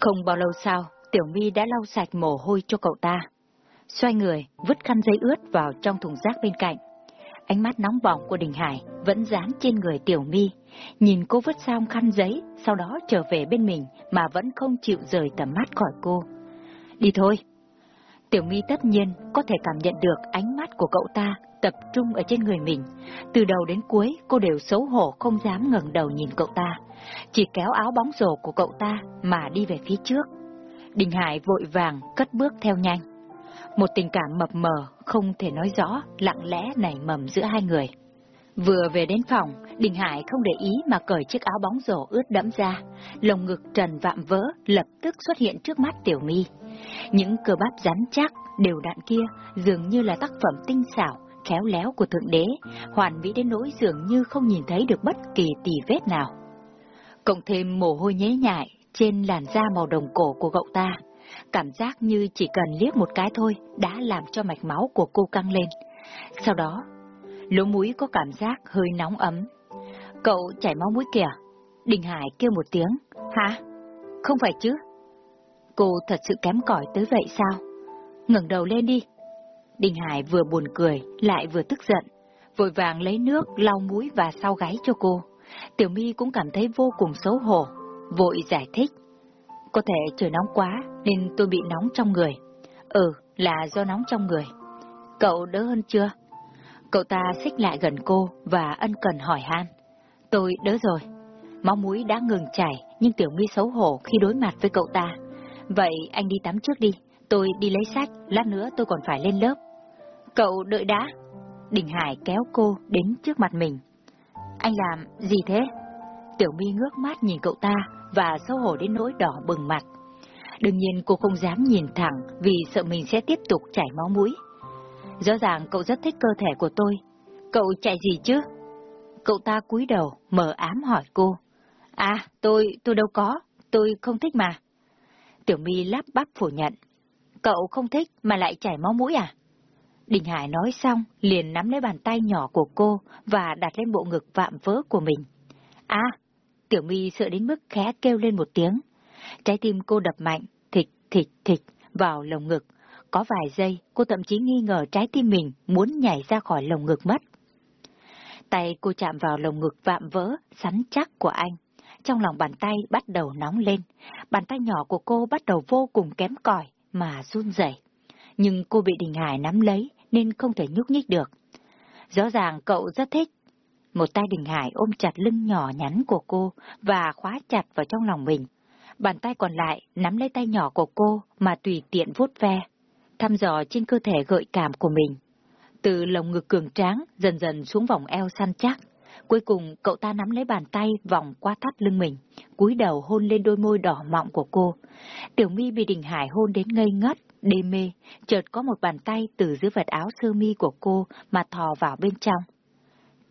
Không bao lâu sau, Tiểu My đã lau sạch mồ hôi cho cậu ta. Xoay người, vứt khăn giấy ướt vào trong thùng rác bên cạnh. Ánh mắt nóng bỏng của Đình Hải vẫn dán trên người Tiểu My, nhìn cô vứt xong khăn giấy, sau đó trở về bên mình mà vẫn không chịu rời tầm mắt khỏi cô. Đi thôi. Tiểu My tất nhiên có thể cảm nhận được ánh mắt của cậu ta tập trung ở trên người mình. Từ đầu đến cuối cô đều xấu hổ không dám ngẩng đầu nhìn cậu ta, chỉ kéo áo bóng rổ của cậu ta mà đi về phía trước. Đình Hải vội vàng cất bước theo nhanh. Một tình cảm mập mờ, không thể nói rõ, lặng lẽ nảy mầm giữa hai người. Vừa về đến phòng, Đình Hải không để ý mà cởi chiếc áo bóng rổ ướt đẫm ra, lồng ngực trần vạm vỡ lập tức xuất hiện trước mắt Tiểu My. Những cơ bắp rắn chắc, đều đặn kia dường như là tác phẩm tinh xảo, khéo léo của Thượng Đế, hoàn mỹ đến nỗi dường như không nhìn thấy được bất kỳ tì vết nào. Cộng thêm mồ hôi nhễ nhại trên làn da màu đồng cổ của cậu ta, cảm giác như chỉ cần liếc một cái thôi đã làm cho mạch máu của cô căng lên. Sau đó, lỗ mũi có cảm giác hơi nóng ấm. Cậu chảy máu mũi kìa. Đình Hải kêu một tiếng. Hả? Không phải chứ? Cô thật sự kém cỏi tới vậy sao? ngẩng đầu lên đi. Đình Hải vừa buồn cười, lại vừa tức giận, vội vàng lấy nước lau mũi và sau gáy cho cô. Tiểu My cũng cảm thấy vô cùng xấu hổ, vội giải thích. Có thể trời nóng quá nên tôi bị nóng trong người. Ừ, là do nóng trong người. Cậu đỡ hơn chưa? Cậu ta xích lại gần cô và ân cần hỏi han. Tôi đỡ rồi. Máu mũi đã ngừng chảy nhưng Tiểu My xấu hổ khi đối mặt với cậu ta. Vậy anh đi tắm trước đi, tôi đi lấy sách, lát nữa tôi còn phải lên lớp. Cậu đợi đã. Đình Hải kéo cô đến trước mặt mình. Anh làm gì thế? Tiểu My ngước mắt nhìn cậu ta và xấu hổ đến nỗi đỏ bừng mặt. Đương nhiên cô không dám nhìn thẳng vì sợ mình sẽ tiếp tục chảy máu mũi. Rõ ràng cậu rất thích cơ thể của tôi. Cậu chạy gì chứ? Cậu ta cúi đầu, mở ám hỏi cô. À, tôi, tôi đâu có, tôi không thích mà. Tiểu My lắp bắp phủ nhận. Cậu không thích mà lại chảy máu mũi à? Đình Hải nói xong, liền nắm lấy bàn tay nhỏ của cô và đặt lên bộ ngực vạm vỡ của mình. À, Tiểu My sợ đến mức khẽ kêu lên một tiếng. Trái tim cô đập mạnh, thịch, thịch, thịch, vào lồng ngực. Có vài giây, cô thậm chí nghi ngờ trái tim mình muốn nhảy ra khỏi lồng ngực mất. Tay cô chạm vào lồng ngực vạm vỡ, sắn chắc của anh. Trong lòng bàn tay bắt đầu nóng lên. Bàn tay nhỏ của cô bắt đầu vô cùng kém cỏi mà run rẩy. Nhưng cô bị Đình Hải nắm lấy nên không thể nhúc nhích được. Rõ ràng cậu rất thích. Một tay Đình Hải ôm chặt lưng nhỏ nhắn của cô và khóa chặt vào trong lòng mình. Bàn tay còn lại nắm lấy tay nhỏ của cô mà tùy tiện vuốt ve, thăm dò trên cơ thể gợi cảm của mình. Từ lồng ngực cường tráng dần dần xuống vòng eo săn chắc. Cuối cùng cậu ta nắm lấy bàn tay vòng qua thắt lưng mình, cúi đầu hôn lên đôi môi đỏ mọng của cô. Tiểu My bị Đình Hải hôn đến ngây ngất, đê mê, chợt có một bàn tay từ dưới vật áo sơ mi của cô mà thò vào bên trong.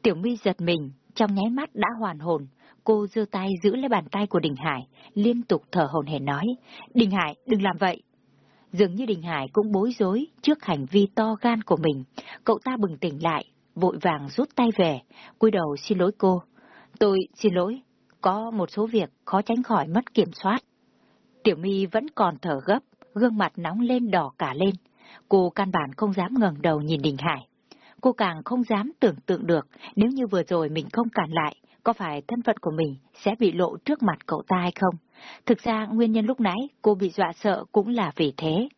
Tiểu My giật mình, trong nháy mắt đã hoàn hồn, cô giơ tay giữ lấy bàn tay của Đình Hải, liên tục thở hồn hển nói, Đình Hải, đừng làm vậy. Dường như Đình Hải cũng bối rối trước hành vi to gan của mình, cậu ta bừng tỉnh lại, vội vàng rút tay về, cúi đầu xin lỗi cô. Tôi xin lỗi, có một số việc khó tránh khỏi mất kiểm soát. Tiểu My vẫn còn thở gấp, gương mặt nóng lên đỏ cả lên. Cô căn bản không dám ngẩng đầu nhìn Đình Hải. Cô càng không dám tưởng tượng được nếu như vừa rồi mình không cản lại, có phải thân phận của mình sẽ bị lộ trước mặt cậu ta hay không? Thực ra nguyên nhân lúc nãy cô bị dọa sợ cũng là vì thế.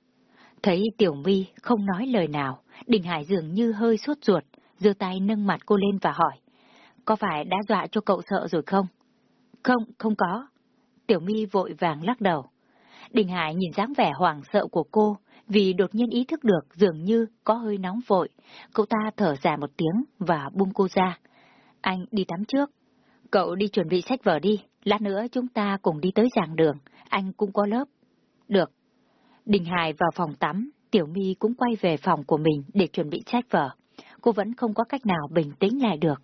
Thấy Tiểu My không nói lời nào, Đình Hải dường như hơi suốt ruột, giơ tay nâng mặt cô lên và hỏi. Có phải đã dọa cho cậu sợ rồi không? Không, không có. Tiểu My vội vàng lắc đầu. Đình Hải nhìn dáng vẻ hoảng sợ của cô, vì đột nhiên ý thức được dường như có hơi nóng vội. Cậu ta thở dài một tiếng và buông cô ra. Anh đi tắm trước. Cậu đi chuẩn bị sách vở đi, lát nữa chúng ta cùng đi tới giảng đường, anh cũng có lớp. Được. Đình Hải vào phòng tắm, Tiểu My cũng quay về phòng của mình để chuẩn bị sách vở. Cô vẫn không có cách nào bình tĩnh lại được.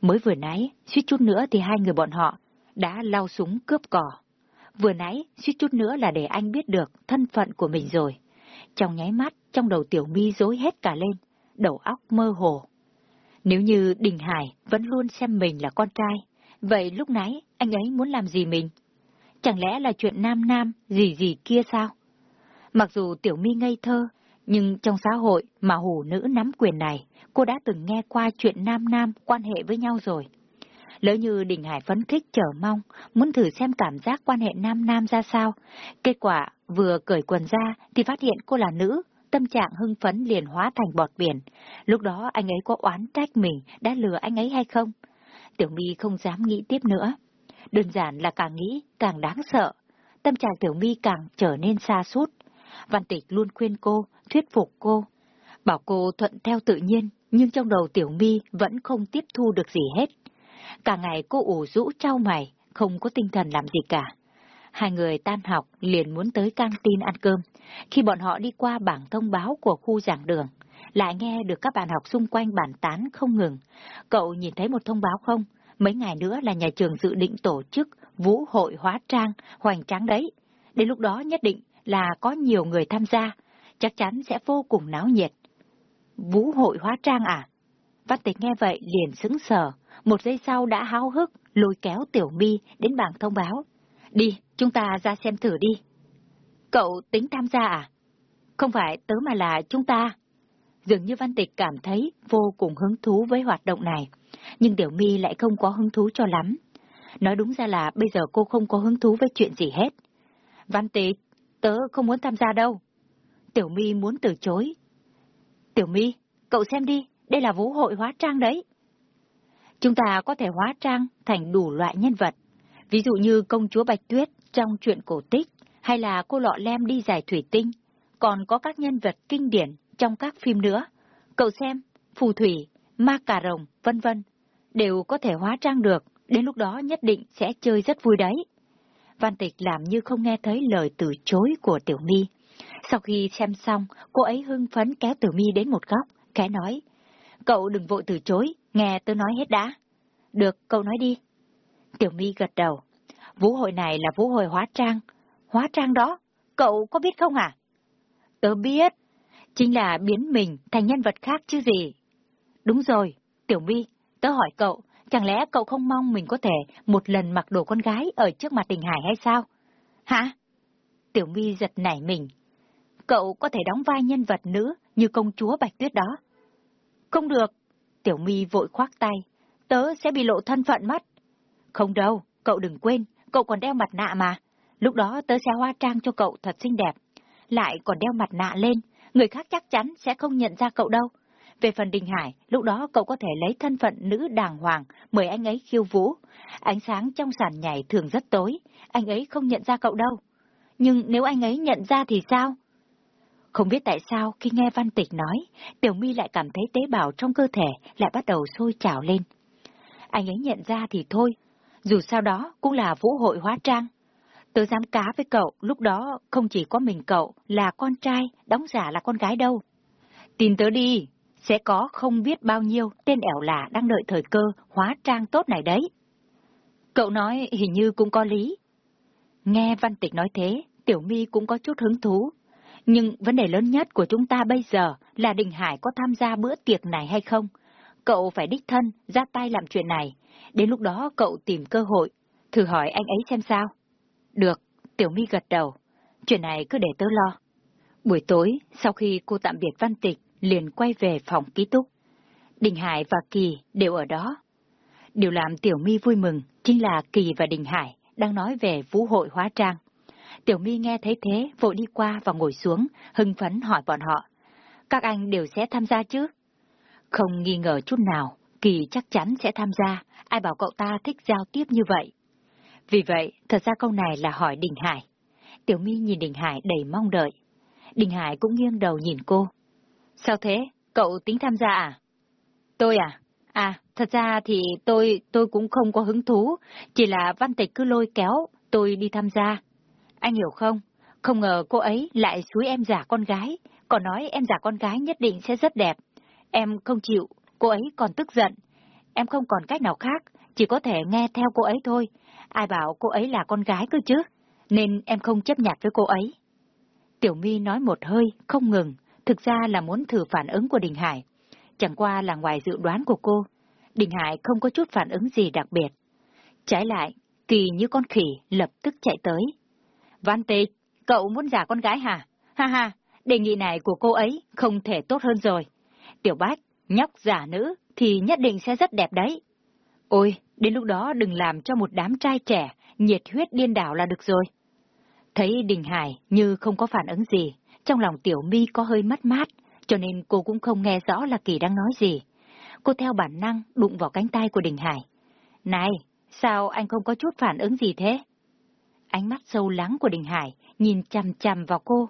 Mới vừa nãy, suýt chút nữa thì hai người bọn họ đã lao súng cướp cỏ. Vừa nãy, suýt chút nữa là để anh biết được thân phận của mình rồi. Trong nháy mắt, trong đầu Tiểu My rối hết cả lên, đầu óc mơ hồ. Nếu như Đình Hải vẫn luôn xem mình là con trai, vậy lúc nãy anh ấy muốn làm gì mình? Chẳng lẽ là chuyện nam nam, gì gì kia sao? Mặc dù Tiểu My ngây thơ, nhưng trong xã hội mà hủ nữ nắm quyền này, cô đã từng nghe qua chuyện nam nam quan hệ với nhau rồi. Lỡ như Đình Hải phấn khích chờ mong, muốn thử xem cảm giác quan hệ nam nam ra sao. Kết quả, vừa cởi quần ra thì phát hiện cô là nữ, tâm trạng hưng phấn liền hóa thành bọt biển. Lúc đó anh ấy có oán trách mình đã lừa anh ấy hay không? Tiểu My không dám nghĩ tiếp nữa. Đơn giản là càng nghĩ càng đáng sợ. Tâm trạng Tiểu My càng trở nên xa sút Văn Tịch luôn khuyên cô, thuyết phục cô. Bảo cô thuận theo tự nhiên, nhưng trong đầu Tiểu My vẫn không tiếp thu được gì hết. Cả ngày cô ủ rũ trao mày, không có tinh thần làm gì cả. Hai người tan học liền muốn tới căng tin ăn cơm. Khi bọn họ đi qua bảng thông báo của khu giảng đường, lại nghe được các bạn học xung quanh bàn tán không ngừng. Cậu nhìn thấy một thông báo không? Mấy ngày nữa là nhà trường dự định tổ chức vũ hội hóa trang, hoành tráng đấy. Đến lúc đó nhất định là có nhiều người tham gia, chắc chắn sẽ vô cùng náo nhiệt. Vũ hội hóa trang à? Văn tịch nghe vậy liền sững sờ, một giây sau đã háo hức lôi kéo Tiểu My đến bảng thông báo. Đi, chúng ta ra xem thử đi. Cậu tính tham gia à? Không phải tớ mà là chúng ta. Dường như Văn Tịch cảm thấy vô cùng hứng thú với hoạt động này, nhưng Tiểu My lại không có hứng thú cho lắm. Nói đúng ra là bây giờ cô không có hứng thú với chuyện gì hết. Văn Tịch, tớ không muốn tham gia đâu. Tiểu My muốn từ chối. Tiểu My, cậu xem đi, đây là vũ hội hóa trang đấy. Chúng ta có thể hóa trang thành đủ loại nhân vật, ví dụ như công chúa Bạch Tuyết trong truyện cổ tích, hay là cô lọ lem đi giải thủy tinh, còn có các nhân vật kinh điển trong các phim nữa. Cậu xem, phù thủy, ma cà rồng, vân vân, đều có thể hóa trang được, đến lúc đó nhất định sẽ chơi rất vui đấy. Văn Tịch làm như không nghe thấy lời từ chối của Tiểu My. Sau khi xem xong, cô ấy hưng phấn kéo Tiểu My đến một góc, khẽ nói, Cậu đừng vội từ chối, nghe tôi nói hết đã. Được, cậu nói đi. Tiểu My gật đầu. Vũ hội này là vũ hội hóa trang. Hóa trang đó, cậu có biết không à? Tớ biết, chính là biến mình thành nhân vật khác chứ gì. Đúng rồi, Tiểu My, tớ hỏi cậu, chẳng lẽ cậu không mong mình có thể một lần mặc đồ con gái ở trước mặt Đình Hải hay sao? Hả? Tiểu My giật nảy mình. Cậu có thể đóng vai nhân vật nữ như công chúa Bạch Tuyết đó. Không được. Tiểu My vội khoác tay. Tớ sẽ bị lộ thân phận mất. Không đâu, cậu đừng quên, cậu còn đeo mặt nạ mà. Lúc đó tớ sẽ hoa trang cho cậu thật xinh đẹp. Lại còn đeo mặt nạ lên, người khác chắc chắn sẽ không nhận ra cậu đâu. Về phần Đình Hải, lúc đó cậu có thể lấy thân phận nữ đàng hoàng, mời anh ấy khiêu vũ. Ánh sáng trong sàn nhảy thường rất tối, anh ấy không nhận ra cậu đâu. Nhưng nếu anh ấy nhận ra thì sao? Không biết tại sao khi nghe Văn Tịch nói, Tiểu My lại cảm thấy tế bào trong cơ thể lại bắt đầu sôi trào lên. Anh ấy nhận ra thì thôi, dù sao đó cũng là vũ hội hóa trang. Tớ dám cá với cậu, lúc đó không chỉ có mình cậu là con trai, đóng giả là con gái đâu. Tin tớ đi, sẽ có không biết bao nhiêu tên ẻo lả đang đợi thời cơ hóa trang tốt này đấy. Cậu nói hình như cũng có lý. Nghe Văn Tịch nói thế, Tiểu My cũng có chút hứng thú. Nhưng vấn đề lớn nhất của chúng ta bây giờ là Đình Hải có tham gia bữa tiệc này hay không? Cậu phải đích thân, ra tay làm chuyện này. Đến lúc đó cậu tìm cơ hội, thử hỏi anh ấy xem sao. Được, Tiểu My gật đầu. Chuyện này cứ để tớ lo. Buổi tối, sau khi cô tạm biệt Văn Tịch, liền quay về phòng ký túc. Đình Hải và Kỳ đều ở đó. Điều làm Tiểu My vui mừng chính là Kỳ và Đình Hải đang nói về vũ hội hóa trang. Tiểu My nghe thấy thế, vội đi qua và ngồi xuống, hưng phấn hỏi bọn họ. Các anh đều sẽ tham gia chứ? Không nghi ngờ chút nào, Kỳ chắc chắn sẽ tham gia, ai bảo cậu ta thích giao tiếp như vậy. Vì vậy, thật ra câu này là hỏi Đình Hải. Tiểu My nhìn Đình Hải đầy mong đợi. Đình Hải cũng nghiêng đầu nhìn cô. Sao thế? Cậu tính tham gia à? Tôi à? À, thật ra thì tôi, tôi cũng không có hứng thú, chỉ là văn tịch cứ lôi kéo, tôi đi tham gia. Anh hiểu không? Không ngờ cô ấy lại xúi em giả con gái, còn nói em giả con gái nhất định sẽ rất đẹp. Em không chịu, cô ấy còn tức giận. Em không còn cách nào khác, chỉ có thể nghe theo cô ấy thôi. Ai bảo cô ấy là con gái cơ chứ, nên em không chấp nhận với cô ấy. Tiểu My nói một hơi, không ngừng, thực ra là muốn thử phản ứng của Đình Hải. Chẳng qua là ngoài dự đoán của cô, Đình Hải không có chút phản ứng gì đặc biệt. Trái lại, Kỳ như con khỉ lập tức chạy tới. Văn tịch, cậu muốn giả con gái hả? Ha ha, đề nghị này của cô ấy không thể tốt hơn rồi. Tiểu Bách, nhóc giả nữ thì nhất định sẽ rất đẹp đấy. Ôi, đến lúc đó đừng làm cho một đám trai trẻ nhiệt huyết điên đảo là được rồi. Thấy Đình Hải như không có phản ứng gì, trong lòng Tiểu My có hơi mất mát, cho nên cô cũng không nghe rõ là Kỳ đang nói gì. Cô theo bản năng đụng vào cánh tay của Đình Hải. Này, sao anh không có chút phản ứng gì thế? Ánh mắt sâu lắng của Đình Hải nhìn chằm chằm vào cô.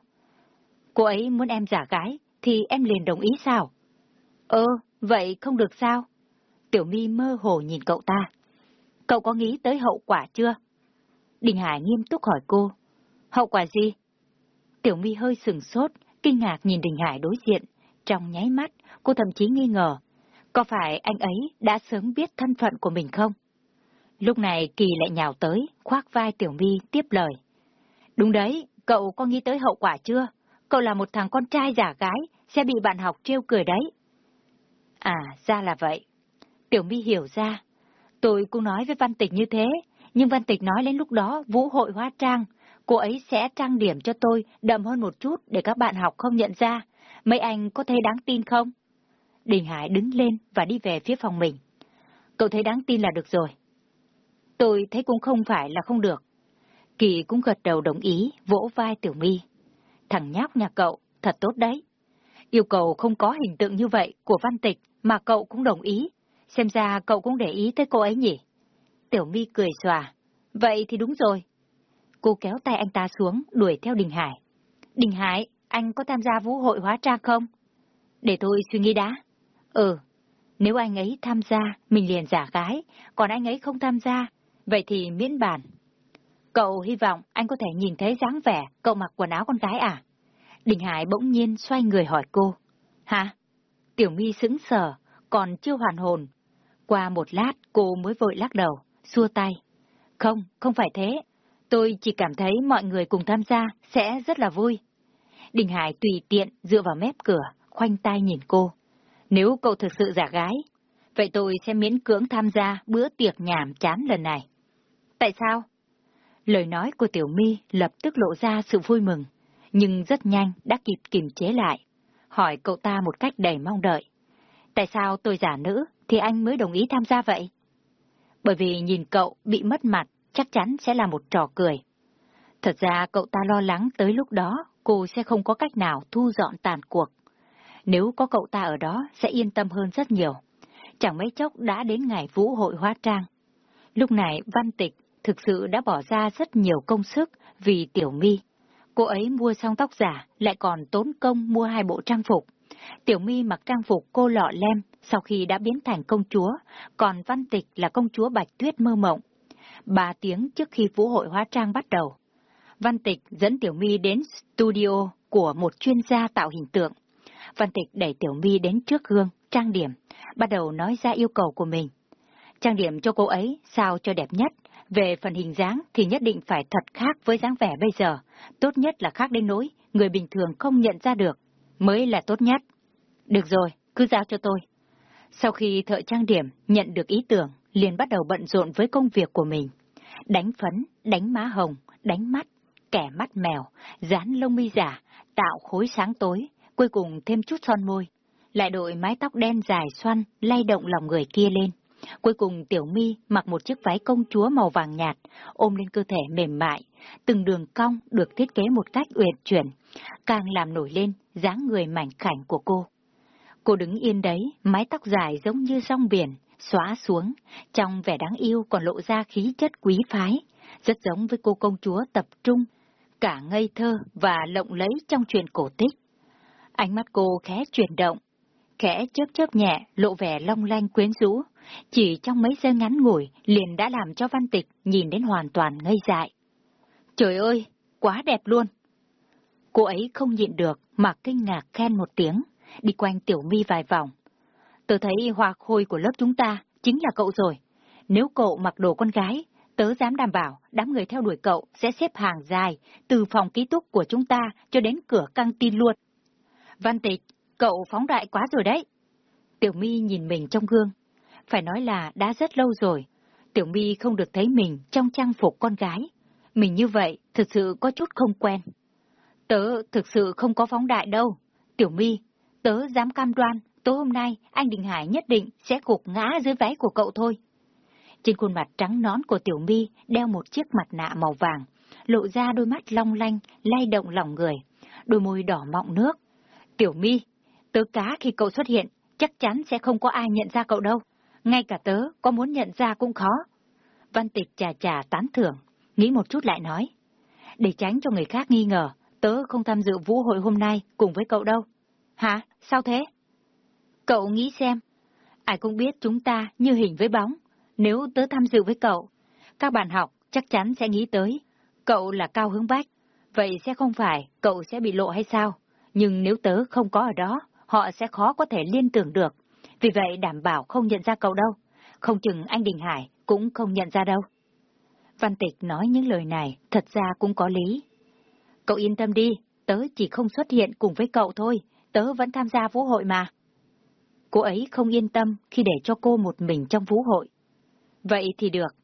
Cô ấy muốn em giả gái, thì em liền đồng ý sao? Ơ, vậy không được sao? Tiểu My mơ hồ nhìn cậu ta. Cậu có nghĩ tới hậu quả chưa? Đình Hải nghiêm túc hỏi cô. Hậu quả gì? Tiểu My hơi sừng sốt, kinh ngạc nhìn Đình Hải đối diện. Trong nháy mắt, cô thậm chí nghi ngờ. Có phải anh ấy đã sớm biết thân phận của mình không? Lúc này Kỳ lại nhào tới, khoác vai Tiểu My tiếp lời. Đúng đấy, cậu có nghĩ tới hậu quả chưa? Cậu là một thằng con trai giả gái, sẽ bị bạn học trêu cười đấy. À, ra là vậy. Tiểu My hiểu ra. Tôi cũng nói với Văn Tịch như thế, nhưng Văn Tịch nói đến lúc đó vũ hội hóa trang, cô ấy sẽ trang điểm cho tôi đậm hơn một chút để các bạn học không nhận ra. Mấy anh có thấy đáng tin không? Đình Hải đứng lên và đi về phía phòng mình. Cậu thấy đáng tin là được rồi. Tôi thấy cũng không phải là không được. Kỳ cũng gật đầu đồng ý, vỗ vai Tiểu My. Thằng nhóc nhà cậu, thật tốt đấy. Yêu cầu không có hình tượng như vậy của Văn Tịch mà cậu cũng đồng ý. Xem ra cậu cũng để ý tới cô ấy nhỉ? Tiểu My cười xòa. Vậy thì đúng rồi. Cô kéo tay anh ta xuống, đuổi theo Đình Hải. Đình Hải, anh có tham gia vũ hội hóa trang không? Để tôi suy nghĩ đã. Ừ, nếu anh ấy tham gia, mình liền giả gái, còn anh ấy không tham gia, vậy thì miễn bàn. Cậu hy vọng anh có thể nhìn thấy dáng vẻ cậu mặc quần áo con gái à? Đình Hải bỗng nhiên xoay người hỏi cô. Hả? Tiểu My sững sờ, còn chưa hoàn hồn. Qua một lát cô mới vội lắc đầu, xua tay. Không, không phải thế. Tôi chỉ cảm thấy mọi người cùng tham gia sẽ rất là vui. Đình Hải tùy tiện dựa vào mép cửa, khoanh tay nhìn cô. Nếu cậu thực sự giả gái, vậy tôi sẽ miễn cưỡng tham gia bữa tiệc nhảm chán lần này. Tại sao? Lời nói của Tiểu My lập tức lộ ra sự vui mừng, nhưng rất nhanh đã kịp kiềm chế lại. Hỏi cậu ta một cách đầy mong đợi. Tại sao tôi giả nữ thì anh mới đồng ý tham gia vậy? Bởi vì nhìn cậu bị mất mặt chắc chắn sẽ là một trò cười. Thật ra cậu ta lo lắng tới lúc đó cô sẽ không có cách nào thu dọn tàn cuộc. Nếu có cậu ta ở đó sẽ yên tâm hơn rất nhiều. Chẳng mấy chốc đã đến ngày vũ hội hóa trang. Lúc này Văn Tịch thực sự đã bỏ ra rất nhiều công sức vì Tiểu My. Cô ấy mua xong tóc giả, lại còn tốn công mua hai bộ trang phục. Tiểu My mặc trang phục cô lọ lem sau khi đã biến thành công chúa, còn Văn Tịch là công chúa Bạch Tuyết mơ mộng. Ba tiếng trước khi vũ hội hóa trang bắt đầu, Văn Tịch dẫn Tiểu My đến studio của một chuyên gia tạo hình tượng. Văn Tịch đẩy Tiểu My đến trước gương, trang điểm, bắt đầu nói ra yêu cầu của mình. Trang điểm cho cô ấy sao cho đẹp nhất, về phần hình dáng thì nhất định phải thật khác với dáng vẻ bây giờ, tốt nhất là khác đến nỗi người bình thường không nhận ra được, mới là tốt nhất. Được rồi, cứ giao cho tôi. Sau khi thợ trang điểm nhận được ý tưởng, liền bắt đầu bận rộn với công việc của mình. Đánh phấn, đánh má hồng, đánh mắt, kẻ mắt mèo, dán lông mi giả, tạo khối sáng tối, cuối cùng thêm chút son môi. Lại đội mái tóc đen dài xoăn, lay động lòng người kia lên. Cuối cùng Tiểu My mặc một chiếc váy công chúa màu vàng nhạt, ôm lên cơ thể mềm mại, từng đường cong được thiết kế một cách uyển chuyển, càng làm nổi lên dáng người mảnh khảnh của cô. Cô đứng yên đấy, mái tóc dài giống như song biển, xóa xuống, trong vẻ đáng yêu còn lộ ra khí chất quý phái, rất giống với cô công chúa tập trung, cả ngây thơ và lộng lẫy trong truyền cổ tích. Ánh mắt cô khẽ chuyển động, khẽ chớp chớp nhẹ, lộ vẻ long lanh quyến rũ, chỉ trong mấy giây ngắn ngủi liền đã làm cho văn tịch nhìn đến hoàn toàn ngây dại. Trời ơi, quá đẹp luôn! Cô ấy không nhịn được mà kinh ngạc khen một tiếng, đi quanh tiểu mi vài vòng. Tớ thấy hoa khôi của lớp chúng ta chính là cậu rồi. Nếu cậu mặc đồ con gái, tớ dám đảm bảo đám người theo đuổi cậu sẽ xếp hàng dài từ phòng ký túc của chúng ta cho đến cửa căng tin luôn. Văn tịch, cậu phóng đại quá rồi đấy. Tiểu mi nhìn mình trong gương. Phải nói là đã rất lâu rồi. Tiểu My không được thấy mình trong trang phục con gái. Mình như vậy thực sự có chút không quen. Tớ thực sự không có phóng đại đâu. Tiểu My, tớ dám cam đoan, tối hôm nay anh Đình Hải nhất định sẽ gục ngã dưới váy của cậu thôi. Trên khuôn mặt trắng nón của Tiểu My đeo một chiếc mặt nạ màu vàng, lộ ra đôi mắt long lanh, lay động lòng người, đôi môi đỏ mọng nước. Tiểu My, tớ cá khi cậu xuất hiện, chắc chắn sẽ không có ai nhận ra cậu đâu. Ngay cả tớ có muốn nhận ra cũng khó. Văn tịch trà trà tán thưởng, nghĩ một chút lại nói. Để tránh cho người khác nghi ngờ, tớ không tham dự vũ hội hôm nay cùng với cậu đâu. Hả? Sao thế? Cậu nghĩ xem. Ai cũng biết chúng ta như hình với bóng. Nếu tớ tham dự với cậu, các bạn học chắc chắn sẽ nghĩ tới. Cậu là cao hướng bách. Vậy sẽ không phải cậu sẽ bị lộ hay sao? Nhưng nếu tớ không có ở đó, họ sẽ khó có thể liên tưởng được. Vì vậy đảm bảo không nhận ra cậu đâu. Không chừng anh Đình Hải cũng không nhận ra đâu. Văn Tịch nói những lời này thật ra cũng có lý. Cậu yên tâm đi, tớ chỉ không xuất hiện cùng với cậu thôi, tớ vẫn tham gia vũ hội mà. Cô ấy không yên tâm khi để cho cô một mình trong vũ hội. Vậy thì được.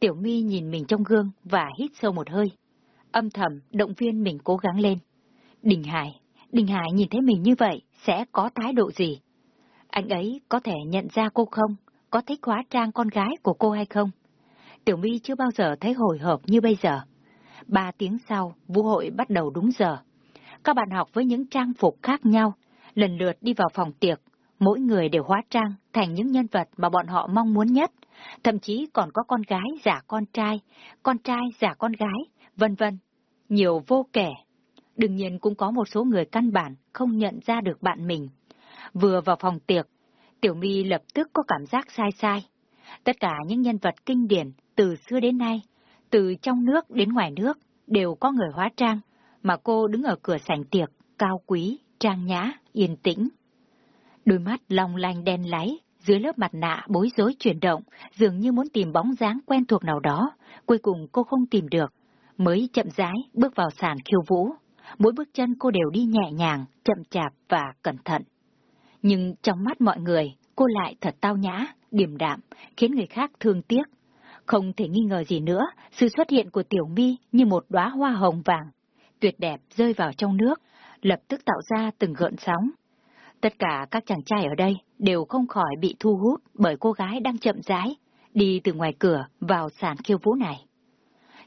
Tiểu My nhìn mình trong gương và hít sâu một hơi. Âm thầm động viên mình cố gắng lên. Đình Hải, Đình Hải nhìn thấy mình như vậy sẽ có thái độ gì? Anh ấy có thể nhận ra cô không? Có thích hóa trang con gái của cô hay không? Tiểu My chưa bao giờ thấy hồi hộp như bây giờ. Ba tiếng sau, vũ hội bắt đầu đúng giờ. Các bạn học với những trang phục khác nhau, lần lượt đi vào phòng tiệc, mỗi người đều hóa trang thành những nhân vật mà bọn họ mong muốn nhất, thậm chí còn có con gái giả con trai, con trai giả con gái, vân vân. Nhiều vô kể. Đương nhiên cũng có một số người căn bản không nhận ra được bạn mình. Vừa vào phòng tiệc, Tiểu My lập tức có cảm giác sai sai. Tất cả những nhân vật kinh điển từ xưa đến nay, từ trong nước đến ngoài nước, đều có người hóa trang, mà cô đứng ở cửa sảnh tiệc, cao quý, trang nhã, yên tĩnh. Đôi mắt long lanh đen láy, dưới lớp mặt nạ bối rối chuyển động, dường như muốn tìm bóng dáng quen thuộc nào đó, cuối cùng cô không tìm được, mới chậm rãi bước vào sàn khiêu vũ. Mỗi bước chân cô đều đi nhẹ nhàng, chậm chạp và cẩn thận. Nhưng trong mắt mọi người, cô lại thật tao nhã, điềm đạm, khiến người khác thương tiếc. Không thể nghi ngờ gì nữa, sự xuất hiện của Tiểu My như một đóa hoa hồng vàng, tuyệt đẹp rơi vào trong nước, lập tức tạo ra từng gợn sóng. Tất cả các chàng trai ở đây đều không khỏi bị thu hút bởi cô gái đang chậm rãi, đi từ ngoài cửa vào sàn khiêu vũ này.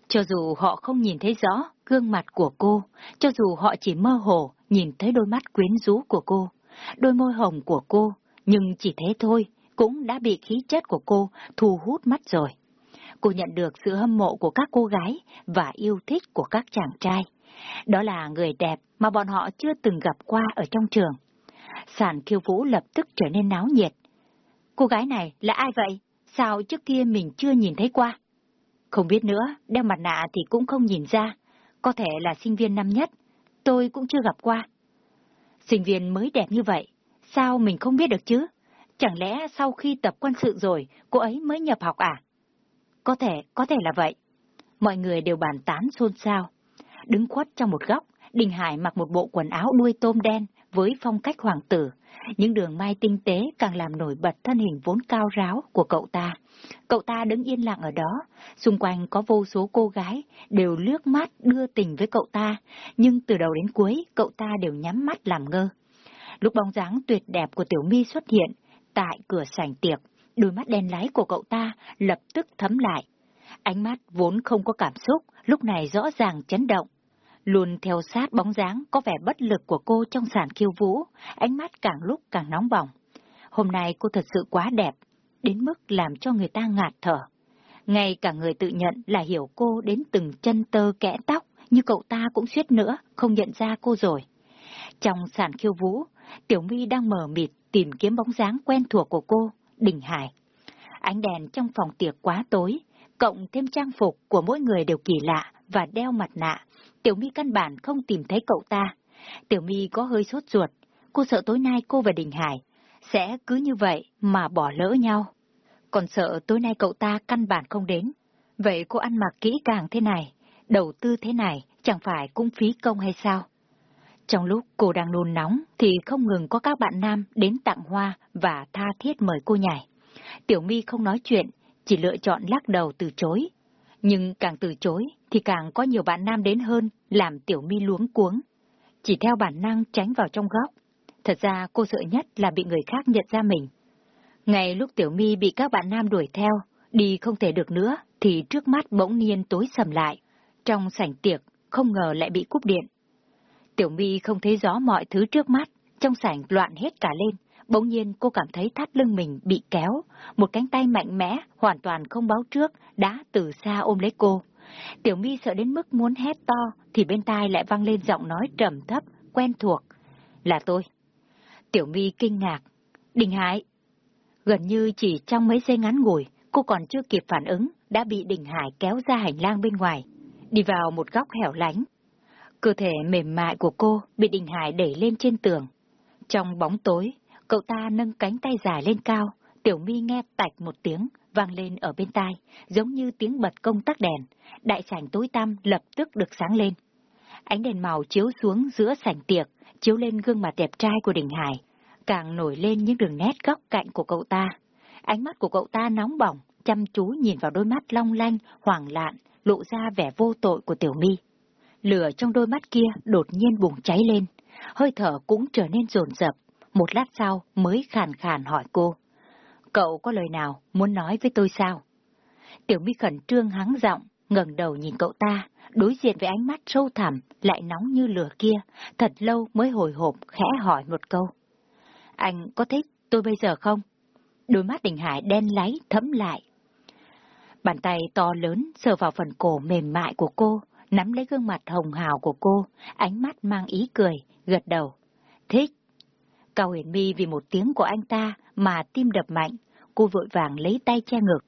Cho dù họ không nhìn thấy rõ gương mặt của cô, cho dù họ chỉ mơ hồ nhìn thấy đôi mắt quyến rũ của cô, đôi môi hồng của cô, nhưng chỉ thế thôi, cũng đã bị khí chất của cô thu hút mắt rồi. Cô nhận được sự hâm mộ của các cô gái và yêu thích của các chàng trai. Đó là người đẹp mà bọn họ chưa từng gặp qua ở trong trường. Sàn khiêu vũ lập tức trở nên náo nhiệt. Cô gái này là ai vậy? Sao trước kia mình chưa nhìn thấy qua? Không biết nữa, đeo mặt nạ thì cũng không nhìn ra. Có thể là sinh viên năm nhất, tôi cũng chưa gặp qua. Sinh viên mới đẹp như vậy, sao mình không biết được chứ? Chẳng lẽ sau khi tập quân sự rồi, cô ấy mới nhập học à? Có thể, có thể là vậy. Mọi người đều bàn tán xôn xao. Đứng khuất trong một góc, Đình Hải mặc một bộ quần áo đuôi tôm đen với phong cách hoàng tử. Những đường may tinh tế càng làm nổi bật thân hình vốn cao ráo của cậu ta. Cậu ta đứng yên lặng ở đó, xung quanh có vô số cô gái đều lướt mắt đưa tình với cậu ta, nhưng từ đầu đến cuối cậu ta đều nhắm mắt làm ngơ. Lúc bóng dáng tuyệt đẹp của Tiểu My xuất hiện tại cửa sảnh tiệc, đôi mắt đen láy của cậu ta lập tức thấm lại. Ánh mắt vốn không có cảm xúc, lúc này rõ ràng chấn động. Luôn theo sát bóng dáng có vẻ bất lực của cô trong sàn khiêu vũ, ánh mắt càng lúc càng nóng bỏng. Hôm nay cô thật sự quá đẹp, đến mức làm cho người ta ngạt thở. Ngay cả người tự nhận là hiểu cô đến từng chân tơ kẽ tóc, như cậu ta cũng suýt nữa, không nhận ra cô rồi. Trong sàn khiêu vũ, Tiểu My đang mờ mịt tìm kiếm bóng dáng quen thuộc của cô, Đình Hải. Ánh đèn trong phòng tiệc quá tối, cộng thêm trang phục của mỗi người đều kỳ lạ và đeo mặt nạ. Tiểu My căn bản không tìm thấy cậu ta. Tiểu My có hơi sốt ruột, cô sợ tối nay cô và Đình Hải sẽ cứ như vậy mà bỏ lỡ nhau. Còn sợ tối nay cậu ta căn bản không đến. Vậy cô ăn mặc kỹ càng thế này, đầu tư thế này, chẳng phải cũng phí công hay sao? Trong lúc cô đang nôn nóng thì không ngừng có các bạn nam đến tặng hoa và tha thiết mời cô nhảy. Tiểu My không nói chuyện, chỉ lựa chọn lắc đầu từ chối. Nhưng càng từ chối thì càng có nhiều bạn nam đến hơn, làm Tiểu My luống cuống. Chỉ theo bản năng tránh vào trong góc. Thật ra cô sợ nhất là bị người khác nhận ra mình. Ngày lúc Tiểu My bị các bạn nam đuổi theo, đi không thể được nữa, thì trước mắt bỗng nhiên tối sầm lại. Trong sảnh tiệc, không ngờ lại bị cúp điện. Tiểu My không thấy rõ mọi thứ trước mắt, trong sảnh loạn hết cả lên. Bỗng nhiên cô cảm thấy thắt lưng mình bị kéo, một cánh tay mạnh mẽ, hoàn toàn không báo trước, đã từ xa ôm lấy cô. Tiểu My sợ đến mức muốn hét to, thì bên tai lại vang lên giọng nói trầm thấp, quen thuộc. Là tôi. Tiểu My kinh ngạc. Đình Hải. Gần như chỉ trong mấy giây ngắn ngủi, cô còn chưa kịp phản ứng, đã bị Đình Hải kéo ra hành lang bên ngoài, đi vào một góc hẻo lánh. Cơ thể mềm mại của cô bị Đình Hải đẩy lên trên tường. Trong bóng tối, cậu ta nâng cánh tay dài lên cao, Tiểu My nghe tạch một tiếng vang lên ở bên tai, giống như tiếng bật công tắc đèn. Đại sảnh tối tăm lập tức được sáng lên. Ánh đèn màu chiếu xuống giữa sảnh tiệc, chiếu lên gương mặt đẹp trai của Đình Hải, càng nổi lên những đường nét góc cạnh của cậu ta. Ánh mắt của cậu ta nóng bỏng, chăm chú nhìn vào đôi mắt long lanh, hoảng lạn, lộ ra vẻ vô tội của Tiểu My. Lửa trong đôi mắt kia đột nhiên bùng cháy lên, hơi thở cũng trở nên rồn rập. Một lát sau mới khàn khàn hỏi cô. Cậu có lời nào muốn nói với tôi sao? Tiểu mi khẩn trương hắng giọng, ngẩng đầu nhìn cậu ta, đối diện với ánh mắt sâu thẳm, lại nóng như lửa kia, thật lâu mới hồi hộp khẽ hỏi một câu. Anh có thích tôi bây giờ không? Đôi mắt Đình Hải đen láy thấm lại. Bàn tay to lớn sờ vào phần cổ mềm mại của cô, nắm lấy gương mặt hồng hào của cô, ánh mắt mang ý cười, gật đầu. Thích. Cao huyền mi vì một tiếng của anh ta mà tim đập mạnh, cô vội vàng lấy tay che ngực.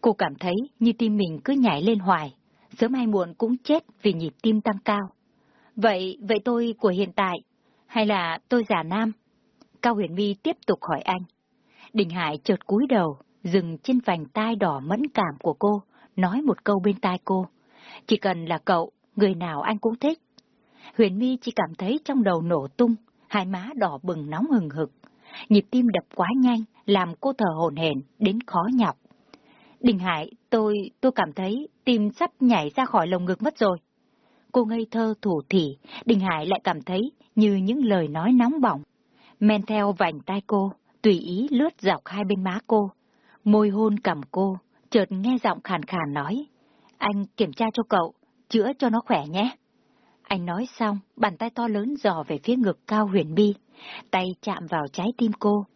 Cô cảm thấy như tim mình cứ nhảy lên hoài, sớm hay muộn cũng chết vì nhịp tim tăng cao. Vậy, vậy tôi của hiện tại, hay là tôi giả nam? Cao huyền mi tiếp tục hỏi anh. Đình Hải chợt cúi đầu, dừng trên vành tai đỏ mẫn cảm của cô, nói một câu bên tai cô. Chỉ cần là cậu, người nào anh cũng thích. Huyền My chỉ cảm thấy trong đầu nổ tung, hai má đỏ bừng nóng hừng hực. Nhịp tim đập quá nhanh, làm cô thở hổn hển đến khó nhọc. Đình Hải, tôi, tôi cảm thấy tim sắp nhảy ra khỏi lồng ngực mất rồi. Cô ngây thơ thủ thỉ, Đình Hải lại cảm thấy như những lời nói nóng bỏng. Men theo vành tay cô, tùy ý lướt dọc hai bên má cô. Môi hôn cầm cô, chợt nghe giọng khàn khàn nói. Anh kiểm tra cho cậu, chữa cho nó khỏe nhé. Anh nói xong, bàn tay to lớn dò về phía ngực cao huyền bi, tay chạm vào trái tim cô,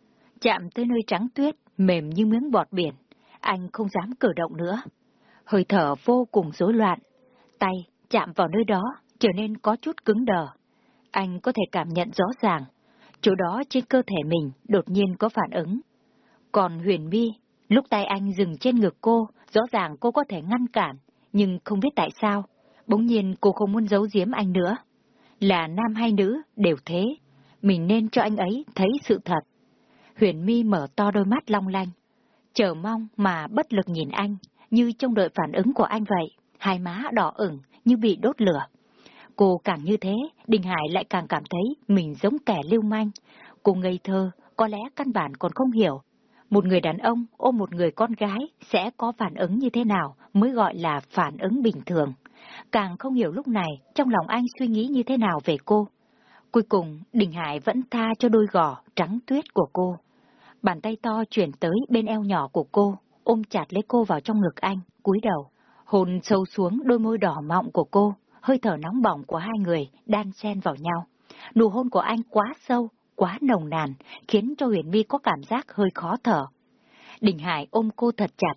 chạm tới nơi trắng tuyết, mềm như miếng bọt biển. Anh không dám cử động nữa. Hơi thở vô cùng rối loạn, tay chạm vào nơi đó trở nên có chút cứng đờ. Anh có thể cảm nhận rõ ràng, chỗ đó trên cơ thể mình đột nhiên có phản ứng. Còn huyền Bi, lúc tay anh dừng trên ngực cô, rõ ràng cô có thể ngăn cản, nhưng không biết tại sao, bỗng nhiên cô không muốn giấu giếm anh nữa. Là nam hay nữ, đều thế. Mình nên cho anh ấy thấy sự thật. Huyền mi mở to đôi mắt long lanh, chờ mong mà bất lực nhìn anh, như trông đợi phản ứng của anh vậy, hai má đỏ ửng như bị đốt lửa. Cô càng như thế, Đình Hải lại càng cảm thấy mình giống kẻ lưu manh. Cô ngây thơ, có lẽ căn bản còn không hiểu. Một người đàn ông ôm một người con gái sẽ có phản ứng như thế nào mới gọi là phản ứng bình thường. Càng không hiểu lúc này trong lòng anh suy nghĩ như thế nào về cô. Cuối cùng, Đình Hải vẫn tha cho đôi gò trắng tuyết của cô. Bàn tay to chuyển tới bên eo nhỏ của cô, ôm chặt lấy cô vào trong ngực anh, cúi đầu. Hồn sâu xuống đôi môi đỏ mọng của cô, hơi thở nóng bỏng của hai người đan xen vào nhau. Nụ hôn của anh quá sâu, quá nồng nàn, khiến cho Huyền My có cảm giác hơi khó thở. Đình Hải ôm cô thật chặt.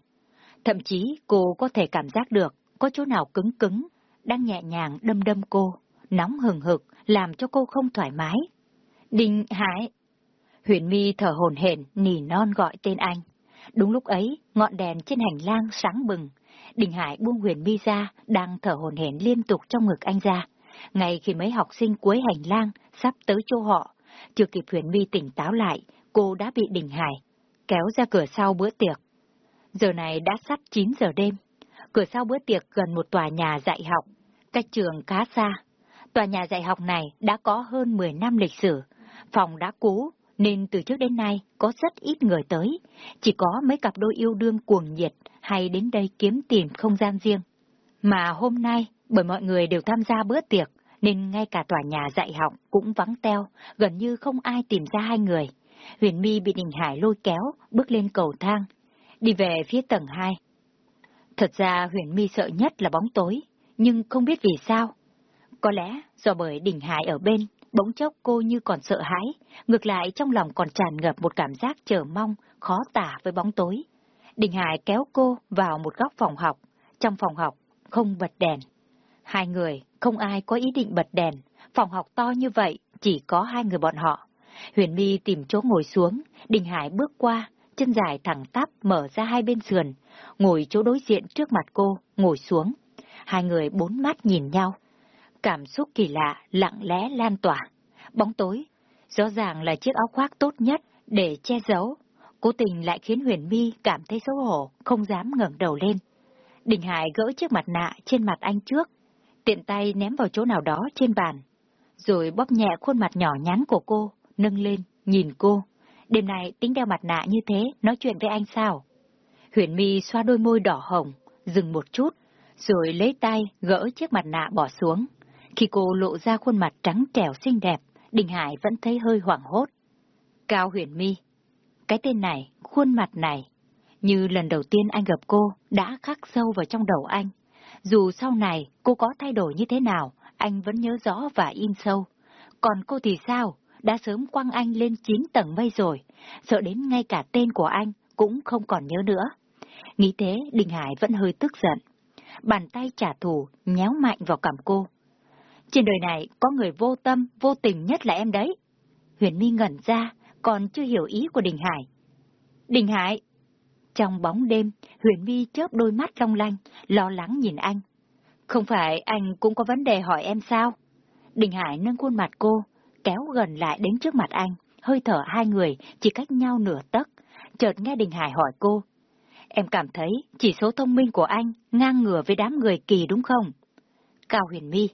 Thậm chí cô có thể cảm giác được có chỗ nào cứng cứng, đang nhẹ nhàng đâm đâm cô, nóng hừng hực, làm cho cô không thoải mái. Đình Hải! Huyền My thở hồn hển, nỉ non gọi tên anh. Đúng lúc ấy, ngọn đèn trên hành lang sáng bừng. Đình Hải buông Huyền My ra, đang thở hồn hển liên tục trong ngực anh ra. Ngay khi mấy học sinh cuối hành lang sắp tới chỗ họ, chưa kịp Huyền My tỉnh táo lại, cô đã bị Đình Hải kéo ra cửa sau bữa tiệc. Giờ này đã sắp 9 giờ đêm. Cửa sau bữa tiệc gần một tòa nhà dạy học, cách trường khá xa. Tòa nhà dạy học này đã có hơn 10 năm lịch sử, phòng đã cũ, nên từ trước đến nay có rất ít người tới, chỉ có mấy cặp đôi yêu đương cuồng nhiệt hay đến đây kiếm tìm không gian riêng. Mà hôm nay, bởi mọi người đều tham gia bữa tiệc, nên ngay cả tòa nhà dạy học cũng vắng teo, gần như không ai tìm ra hai người. Huyền My bị Đình Hải lôi kéo, bước lên cầu thang, đi về phía tầng 2. Thật ra Huyền Mi sợ nhất là bóng tối, nhưng không biết vì sao. Có lẽ do bởi Đình Hải ở bên, bỗng chốc cô như còn sợ hãi, ngược lại trong lòng còn tràn ngập một cảm giác chờ mong, khó tả với bóng tối. Đình Hải kéo cô vào một góc phòng học, trong phòng học không bật đèn. Hai người, không ai có ý định bật đèn, phòng học to như vậy, chỉ có hai người bọn họ. Huyền My tìm chỗ ngồi xuống, Đình Hải bước qua, chân dài thẳng tắp mở ra hai bên sườn, ngồi chỗ đối diện trước mặt cô, ngồi xuống. Hai người bốn mắt nhìn nhau. Cảm xúc kỳ lạ, lặng lẽ lan tỏa. Bóng tối, rõ ràng là chiếc áo khoác tốt nhất để che giấu. Cố tình lại khiến Huyền My cảm thấy xấu hổ, không dám ngẩng đầu lên. Đình Hải gỡ chiếc mặt nạ trên mặt anh trước, tiện tay ném vào chỗ nào đó trên bàn, rồi bóp nhẹ khuôn mặt nhỏ nhắn của cô, nâng lên, nhìn cô. Đêm nay tính đeo mặt nạ như thế, nói chuyện với anh sao? Huyền My xoa đôi môi đỏ hồng, dừng một chút, rồi lấy tay gỡ chiếc mặt nạ bỏ xuống. Khi cô lộ ra khuôn mặt trắng trẻo xinh đẹp, Đình Hải vẫn thấy hơi hoảng hốt. Cao Huyền My, cái tên này, khuôn mặt này, như lần đầu tiên anh gặp cô đã khắc sâu vào trong đầu anh. Dù sau này cô có thay đổi như thế nào, anh vẫn nhớ rõ và in sâu. Còn cô thì sao? Đã sớm quăng anh lên chín tầng mây rồi, sợ đến ngay cả tên của anh cũng không còn nhớ nữa. Nghĩ thế, Đình Hải vẫn hơi tức giận. Bàn tay trả thù, nhéo mạnh vào cằm cô. Trên đời này có người vô tâm, vô tình nhất là em đấy. Huyền My ngẩn ra, còn chưa hiểu ý của Đình Hải. Đình Hải! Trong bóng đêm, Huyền My chớp đôi mắt long lanh, lo lắng nhìn anh. Không phải anh cũng có vấn đề hỏi em sao? Đình Hải nâng khuôn mặt cô, kéo gần lại đến trước mặt anh, hơi thở hai người chỉ cách nhau nửa tấc. Chợt nghe Đình Hải hỏi cô, Em cảm thấy chỉ số thông minh của anh ngang ngửa với đám người kỳ đúng không? Cao Huyền My.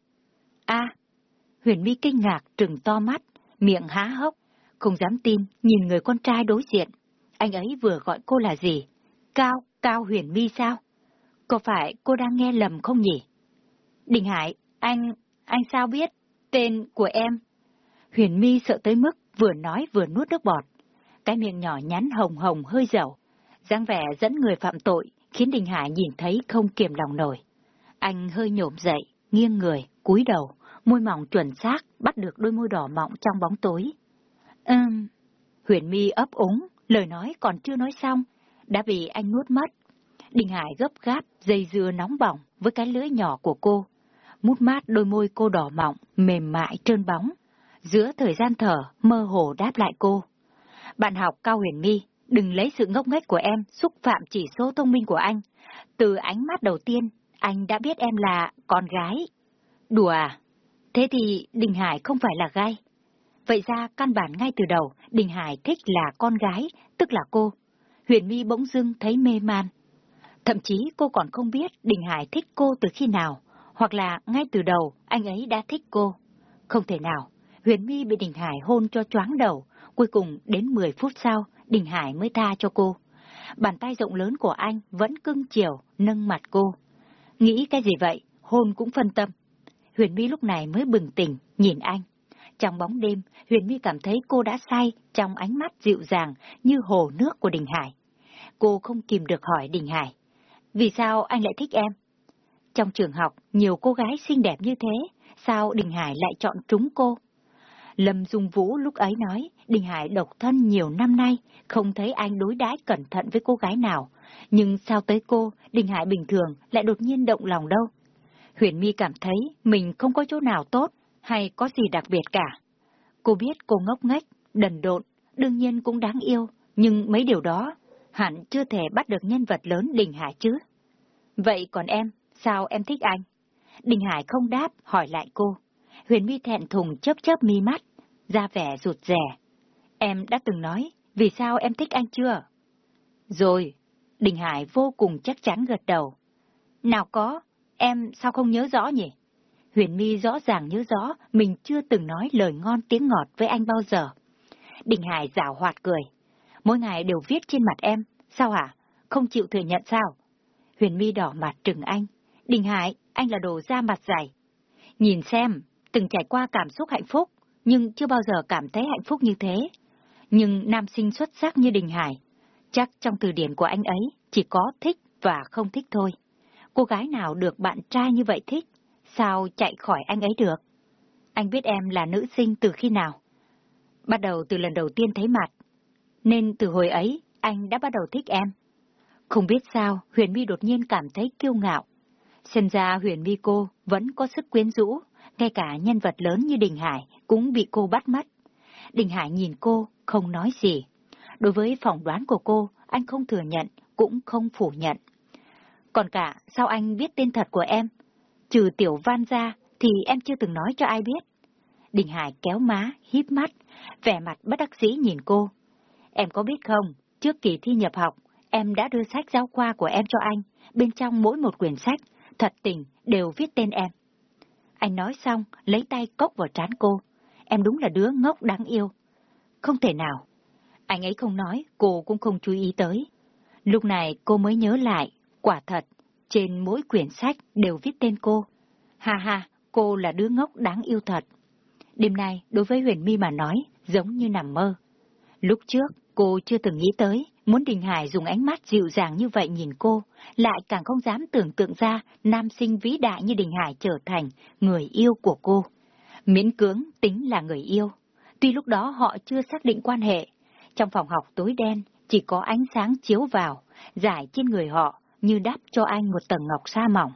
a Huyền My kinh ngạc trừng to mắt, miệng há hốc, không dám tin nhìn người con trai đối diện. Anh ấy vừa gọi cô là gì? Cao, Cao Huyền My sao? Có phải cô đang nghe lầm không nhỉ? Đình Hải, anh, anh sao biết tên của em? Huyền Mi sợ tới mức vừa nói vừa nuốt nước bọt. Cái miệng nhỏ nhắn hồng hồng hơi dầu, dáng vẻ dẫn người phạm tội, khiến Đình Hải nhìn thấy không kiềm lòng nổi. Anh hơi nhổm dậy, nghiêng người, cúi đầu, môi mỏng chuẩn xác, bắt được đôi môi đỏ mọng trong bóng tối. Ừm, huyền mi ấp úng, lời nói còn chưa nói xong, đã bị anh nuốt mất. Đình Hải gấp gáp, dây dưa nóng bỏng với cái lưỡi nhỏ của cô. Mút mát đôi môi cô đỏ mọng, mềm mại trơn bóng. Giữa thời gian thở, mơ hồ đáp lại cô. Bạn học Cao Huyền Mi, Đừng lấy sự ngốc nghếch của em xúc phạm chỉ số thông minh của anh. Từ ánh mắt đầu tiên, anh đã biết em là con gái. Đùa à? Thế thì Đình Hải không phải là gai. Vậy ra căn bản ngay từ đầu, Đình Hải thích là con gái, tức là cô. Huyền My bỗng dưng thấy mê man. Thậm chí cô còn không biết Đình Hải thích cô từ khi nào, hoặc là ngay từ đầu anh ấy đã thích cô. Không thể nào, Huyền My bị Đình Hải hôn cho choáng đầu, cuối cùng đến 10 phút sau, Đình Hải mới tha cho cô. Bàn tay rộng lớn của anh vẫn cưng chiều, nâng mặt cô. Nghĩ cái gì vậy, hôn cũng phân tâm. Huyền My lúc này mới bừng tỉnh, nhìn anh. Trong bóng đêm, Huyền My cảm thấy cô đã say trong ánh mắt dịu dàng như hồ nước của Đình Hải. Cô không kìm được hỏi Đình Hải. Vì sao anh lại thích em? Trong trường học, nhiều cô gái xinh đẹp như thế, sao Đình Hải lại chọn trúng cô? Lâm Dung Vũ lúc ấy nói, Đình Hải độc thân nhiều năm nay, không thấy anh đối đãi cẩn thận với cô gái nào. Nhưng sao tới cô, Đình Hải bình thường lại đột nhiên động lòng đâu? Huyền My cảm thấy mình không có chỗ nào tốt, hay có gì đặc biệt cả. Cô biết cô ngốc nghếch, đần độn, đương nhiên cũng đáng yêu, nhưng mấy điều đó hẳn chưa thể bắt được nhân vật lớn Đình Hải chứ. Vậy còn em, sao em thích anh? Đình Hải không đáp, hỏi lại cô. Huyền My thẹn thùng chớp chớp mi mắt, ra vẻ rụt rẻ. Em đã từng nói, vì sao em thích anh chưa? Rồi, Đình Hải vô cùng chắc chắn gật đầu. Nào có, em sao không nhớ rõ nhỉ? Huyền My rõ ràng nhớ rõ mình chưa từng nói lời ngon tiếng ngọt với anh bao giờ. Đình Hải giảo hoạt cười. Mỗi ngày đều viết trên mặt em, sao hả? Không chịu thừa nhận sao? Huyền My đỏ mặt trừng anh. Đình Hải, anh là đồ da mặt dày. Nhìn xem, từng trải qua cảm xúc hạnh phúc, nhưng chưa bao giờ cảm thấy hạnh phúc như thế. Nhưng nam sinh xuất sắc như Đình Hải, chắc trong từ điển của anh ấy chỉ có thích và không thích thôi. Cô gái nào được bạn trai như vậy thích, sao chạy khỏi anh ấy được? Anh biết em là nữ sinh từ khi nào? Bắt đầu từ lần đầu tiên thấy mặt. Nên từ hồi ấy, anh đã bắt đầu thích em. Không biết sao, Huyền My đột nhiên cảm thấy kiêu ngạo. Xem ra Huyền My cô vẫn có sức quyến rũ, ngay cả nhân vật lớn như Đình Hải cũng bị cô bắt mắt. Đình Hải nhìn cô, không nói gì. Đối với phỏng đoán của cô, anh không thừa nhận, cũng không phủ nhận. Còn cả, sao anh biết tên thật của em? Trừ Tiểu Văn ra, thì em chưa từng nói cho ai biết. Đình Hải kéo má, híp mắt, vẻ mặt bất đắc dĩ nhìn cô. Em có biết không, trước kỳ thi nhập học, em đã đưa sách giáo khoa của em cho anh, bên trong mỗi một quyển sách, thật tình, đều viết tên em. Anh nói xong, lấy tay cốc vào trán cô. Em đúng là đứa ngốc đáng yêu. Không thể nào. Anh ấy không nói, cô cũng không chú ý tới. Lúc này cô mới nhớ lại, quả thật, trên mỗi quyển sách đều viết tên cô. Ha ha, cô là đứa ngốc đáng yêu thật. Đêm nay, đối với Huyền My mà nói, giống như nằm mơ. Lúc trước, cô chưa từng nghĩ tới, muốn Đình Hải dùng ánh mắt dịu dàng như vậy nhìn cô, lại càng không dám tưởng tượng ra nam sinh vĩ đại như Đình Hải trở thành người yêu của cô. Miễn cưỡng tính là người yêu. Tuy lúc đó họ chưa xác định quan hệ, trong phòng học tối đen chỉ có ánh sáng chiếu vào, giải trên người họ như đắp cho anh một tầng ngọc sa mỏng.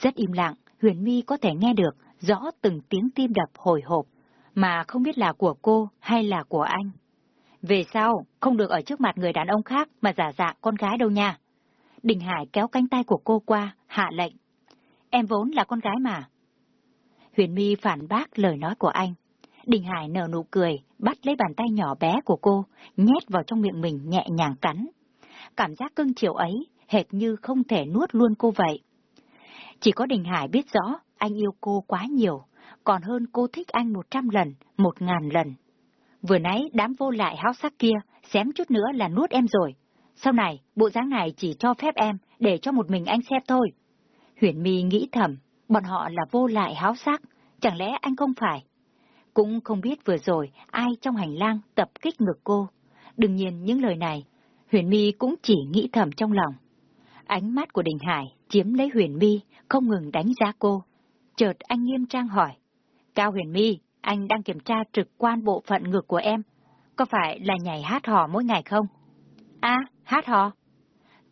Rất im lặng, Huyền My có thể nghe được rõ từng tiếng tim đập hồi hộp, mà không biết là của cô hay là của anh. Về sau, không được ở trước mặt người đàn ông khác mà giả dạng con gái đâu nha. Đình Hải kéo cánh tay của cô qua, hạ lệnh. Em vốn là con gái mà. Huyền My phản bác lời nói của anh. Đình Hải nở nụ cười, bắt lấy bàn tay nhỏ bé của cô, nhét vào trong miệng mình nhẹ nhàng cắn. Cảm giác cưng chiều ấy, hệt như không thể nuốt luôn cô vậy. Chỉ có Đình Hải biết rõ, anh yêu cô quá nhiều, còn hơn cô thích anh một trăm lần, một ngàn lần. Vừa nãy đám vô lại háo sắc kia, xém chút nữa là nuốt em rồi. Sau này, bộ dáng này chỉ cho phép em, để cho một mình anh xem thôi. Huyền My nghĩ thầm, bọn họ là vô lại háo sắc, chẳng lẽ anh không phải? Cũng không biết vừa rồi ai trong hành lang tập kích ngực cô. Đương nhiên những lời này, Huyền My cũng chỉ nghĩ thầm trong lòng. Ánh mắt của Đình Hải chiếm lấy Huyền My, không ngừng đánh giá cô. Chợt anh nghiêm trang hỏi. Cao Huyền My, anh đang kiểm tra trực quan bộ phận ngực của em. Có phải là nhảy hát hò mỗi ngày không? À, hát hò.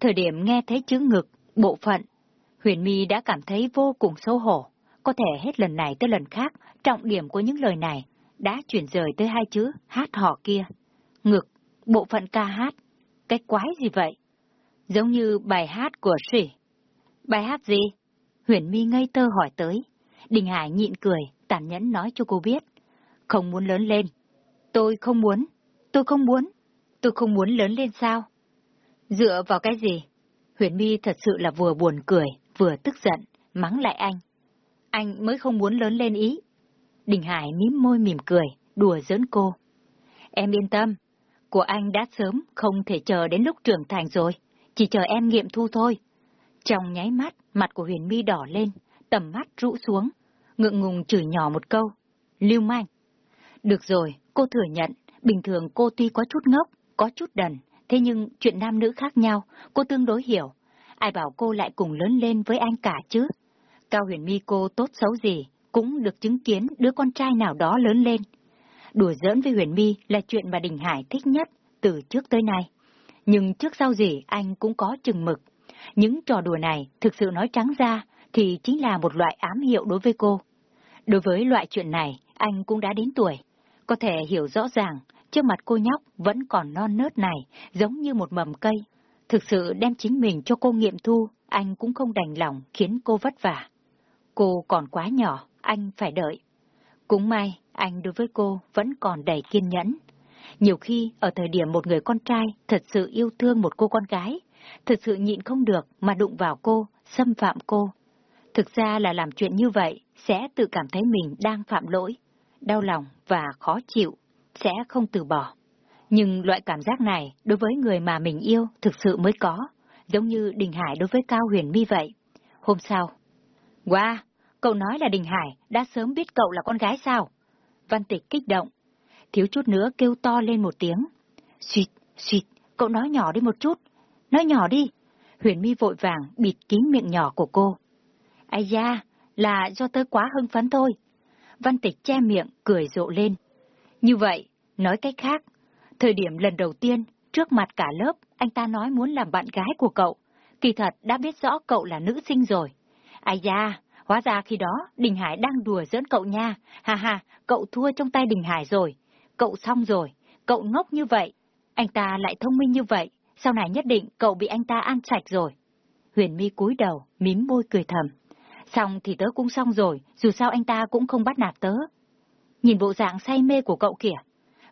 Thời điểm nghe thấy chữ ngực, bộ phận, Huyền My đã cảm thấy vô cùng xấu hổ. Có thể hết lần này tới lần khác, trọng điểm của những lời này đã chuyển rời tới hai chữ hát hò kia. Ngực, bộ phận ca hát. Cái quái gì vậy? Giống như bài hát của Sỉ. Bài hát gì? Huyền My ngây tơ hỏi tới. Đình Hải nhịn cười, tàn nhẫn nói cho cô biết. Không muốn lớn lên. Tôi không muốn. Tôi không muốn. Tôi không muốn lớn lên sao? Dựa vào cái gì? Huyền My thật sự là vừa buồn cười, vừa tức giận, mắng lại anh. Anh mới không muốn lớn lên ý. Đình Hải mím môi mỉm cười, đùa giỡn cô. Em yên tâm, của anh đã sớm không thể chờ đến lúc trưởng thành rồi, chỉ chờ em nghiệm thu thôi. Trong nháy mắt, mặt của Huyền My đỏ lên, tầm mắt rũ xuống, ngượng ngùng chửi nhỏ một câu. Lưu manh. Được rồi, cô thừa nhận, bình thường cô tuy có chút ngốc, có chút đần, thế nhưng chuyện nam nữ khác nhau, cô tương đối hiểu. Ai bảo cô lại cùng lớn lên với anh cả chứ? Cao huyền mi cô tốt xấu gì, cũng được chứng kiến đứa con trai nào đó lớn lên. Đùa giỡn với huyền mi là chuyện mà Đình Hải thích nhất từ trước tới nay. Nhưng trước sau gì anh cũng có chừng mực. Những trò đùa này thực sự nói trắng ra thì chính là một loại ám hiệu đối với cô. Đối với loại chuyện này, anh cũng đã đến tuổi. Có thể hiểu rõ ràng, trước mặt cô nhóc vẫn còn non nớt này, giống như một mầm cây. Thực sự đem chính mình cho cô nghiệm thu, anh cũng không đành lòng khiến cô vất vả. Cô còn quá nhỏ, anh phải đợi. Cũng may, anh đối với cô vẫn còn đầy kiên nhẫn. Nhiều khi, ở thời điểm một người con trai thật sự yêu thương một cô con gái, thật sự nhịn không được mà đụng vào cô, xâm phạm cô. Thực ra là làm chuyện như vậy sẽ tự cảm thấy mình đang phạm lỗi, đau lòng và khó chịu. sẽ không từ bỏ. Nhưng loại cảm giác này đối với người mà mình yêu thực sự mới có, giống như Đình Hải đối với Cao Huyền Mi vậy. Hôm sau, Wow, cậu nói là Đình Hải đã sớm biết cậu là con gái sao? Văn Tịch kích động, thiếu chút nữa kêu to lên một tiếng. Xuyệt, xuyệt, cậu nói nhỏ đi một chút, nói nhỏ đi. Huyền Mi vội vàng bịt kín miệng nhỏ của cô. Ây da, là do tớ quá hưng phấn thôi. Văn Tịch che miệng, cười rộ lên. Như vậy, nói cách khác, thời điểm lần đầu tiên, trước mặt cả lớp, anh ta nói muốn làm bạn gái của cậu. Kỳ thật đã biết rõ cậu là nữ sinh rồi. Ây da, hóa ra khi đó Đình Hải đang đùa giỡn cậu nha. Ha ha, cậu thua trong tay Đình Hải rồi. Cậu xong rồi, cậu ngốc như vậy. Anh ta lại thông minh như vậy, sau này nhất định cậu bị anh ta ăn sạch rồi. Huyền mi cúi đầu, mím môi cười thầm. Xong thì tớ cũng xong rồi, dù sao anh ta cũng không bắt nạt tớ. Nhìn bộ dạng say mê của cậu kìa.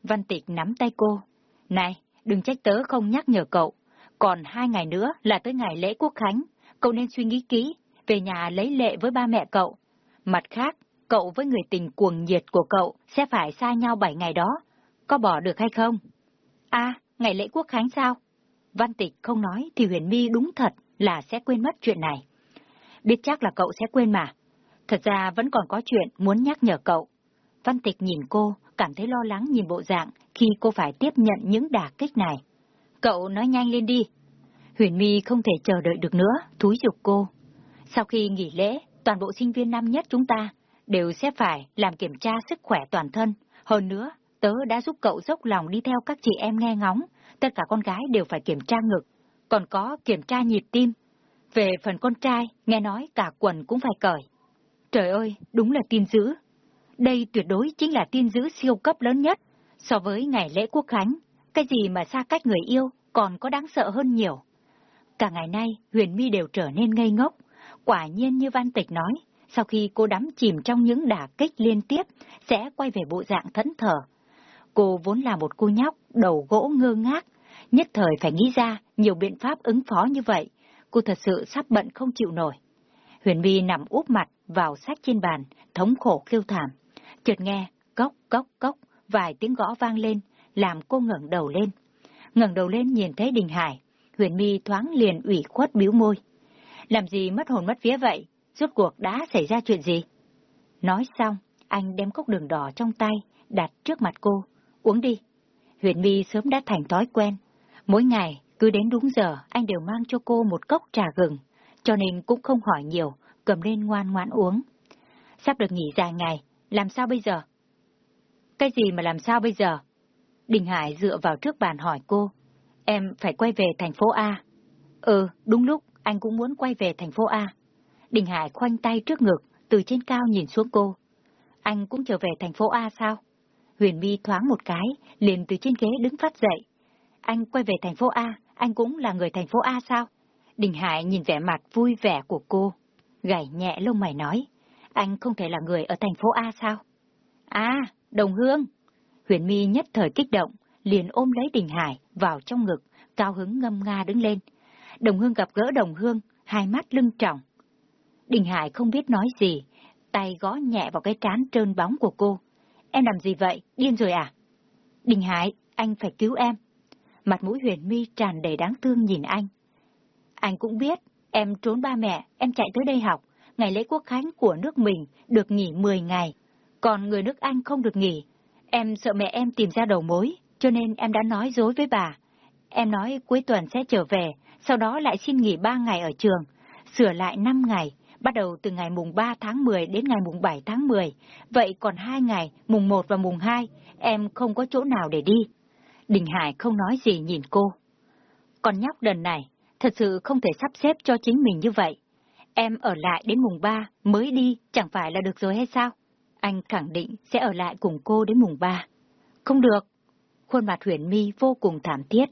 Văn tịch nắm tay cô. Này, đừng trách tớ không nhắc nhở cậu. Còn hai ngày nữa là tới ngày lễ quốc khánh. Cậu nên suy nghĩ kỹ, về nhà lấy lệ với ba mẹ cậu. Mặt khác, cậu với người tình cuồng nhiệt của cậu sẽ phải xa nhau bảy ngày đó. Có bỏ được hay không? À, ngày lễ quốc khánh sao? Văn tịch không nói thì huyền mi đúng thật là sẽ quên mất chuyện này. Biết chắc là cậu sẽ quên mà. Thật ra vẫn còn có chuyện muốn nhắc nhở cậu. Văn tịch nhìn cô, cảm thấy lo lắng nhìn bộ dạng khi cô phải tiếp nhận những đả kích này. Cậu nói nhanh lên đi. Huyền My không thể chờ đợi được nữa, thúi giục cô. Sau khi nghỉ lễ, toàn bộ sinh viên năm nhất chúng ta đều sẽ phải làm kiểm tra sức khỏe toàn thân. Hơn nữa, tớ đã giúp cậu dốc lòng đi theo các chị em nghe ngóng. Tất cả con gái đều phải kiểm tra ngực, còn có kiểm tra nhịp tim. Về phần con trai, nghe nói cả quần cũng phải cởi. Trời ơi, đúng là tin dữ. Đây tuyệt đối chính là tin dữ siêu cấp lớn nhất. So với ngày lễ quốc khánh, cái gì mà xa cách người yêu còn có đáng sợ hơn nhiều. Cả ngày nay, Huyền My đều trở nên ngây ngốc. Quả nhiên như Văn Tịch nói, sau khi cô đắm chìm trong những đả kích liên tiếp, sẽ quay về bộ dạng thẫn thờ. Cô vốn là một cô nhóc, đầu gỗ ngơ ngác, nhất thời phải nghĩ ra nhiều biện pháp ứng phó như vậy. Cô thật sự sắp bận không chịu nổi. Huyền My nằm úp mặt vào sách trên bàn, thống khổ kêu thảm. Chợt nghe, cốc, cốc, cốc, vài tiếng gõ vang lên, làm cô ngẩng đầu lên. ngẩng đầu lên nhìn thấy Đình Hải, Huyền My thoáng liền ủy khuất biếu môi. Làm gì mất hồn mất vía vậy? Rốt cuộc đã xảy ra chuyện gì? Nói xong, anh đem cốc đường đỏ trong tay, đặt trước mặt cô. Uống đi. Huyền My sớm đã thành thói quen. Mỗi ngày, cứ đến đúng giờ, anh đều mang cho cô một cốc trà gừng, cho nên cũng không hỏi nhiều, cầm lên ngoan ngoãn uống. Sắp được nghỉ dài ngày, làm sao bây giờ? Cái gì mà làm sao bây giờ? Đình Hải dựa vào trước bàn hỏi cô. Em phải quay về thành phố A. Ừ, đúng lúc, anh cũng muốn quay về thành phố A. Đình Hải khoanh tay trước ngực, từ trên cao nhìn xuống cô. Anh cũng trở về thành phố A sao? Huyền My thoáng một cái, liền từ trên ghế đứng phát dậy. Anh quay về thành phố A, anh cũng là người thành phố A sao? Đình Hải nhìn vẻ mặt vui vẻ của cô, gảy nhẹ lông mày nói. Anh không thể là người ở thành phố A sao? À, Đồng Hương! Huyền My nhất thời kích động, liền ôm lấy Đình Hải vào trong ngực, cao hứng ngâm nga đứng lên. Đồng Hương gặp gỡ Đồng Hương, hai mắt lưng trọng. Đình Hải không biết nói gì, tay gõ nhẹ vào cái trán trơn bóng của cô. Em làm gì vậy? Điên rồi à? Đình Hải, anh phải cứu em. Mặt mũi huyền mi tràn đầy đáng thương nhìn anh. Anh cũng biết, em trốn ba mẹ, em chạy tới đây học. Ngày lễ quốc khánh của nước mình được nghỉ 10 ngày, còn người nước Anh không được nghỉ. Em sợ mẹ em tìm ra đầu mối, cho nên em đã nói dối với bà. Em nói cuối tuần sẽ trở về, sau đó lại xin nghỉ 3 ngày ở trường, sửa lại 5 ngày, bắt đầu từ ngày mùng 3 tháng 10 đến ngày mùng 7 tháng 10. Vậy còn 2 ngày, mùng 1 và mùng 2, em không có chỗ nào để đi. Đình Hải không nói gì nhìn cô. Con nhóc đần này, thật sự không thể sắp xếp cho chính mình như vậy. Em ở lại đến mùng 3 mới đi, chẳng phải là được rồi hay sao? Anh khẳng định sẽ ở lại cùng cô đến mùng 3. Không được. Khuôn mặt huyền mi vô cùng thảm thiết.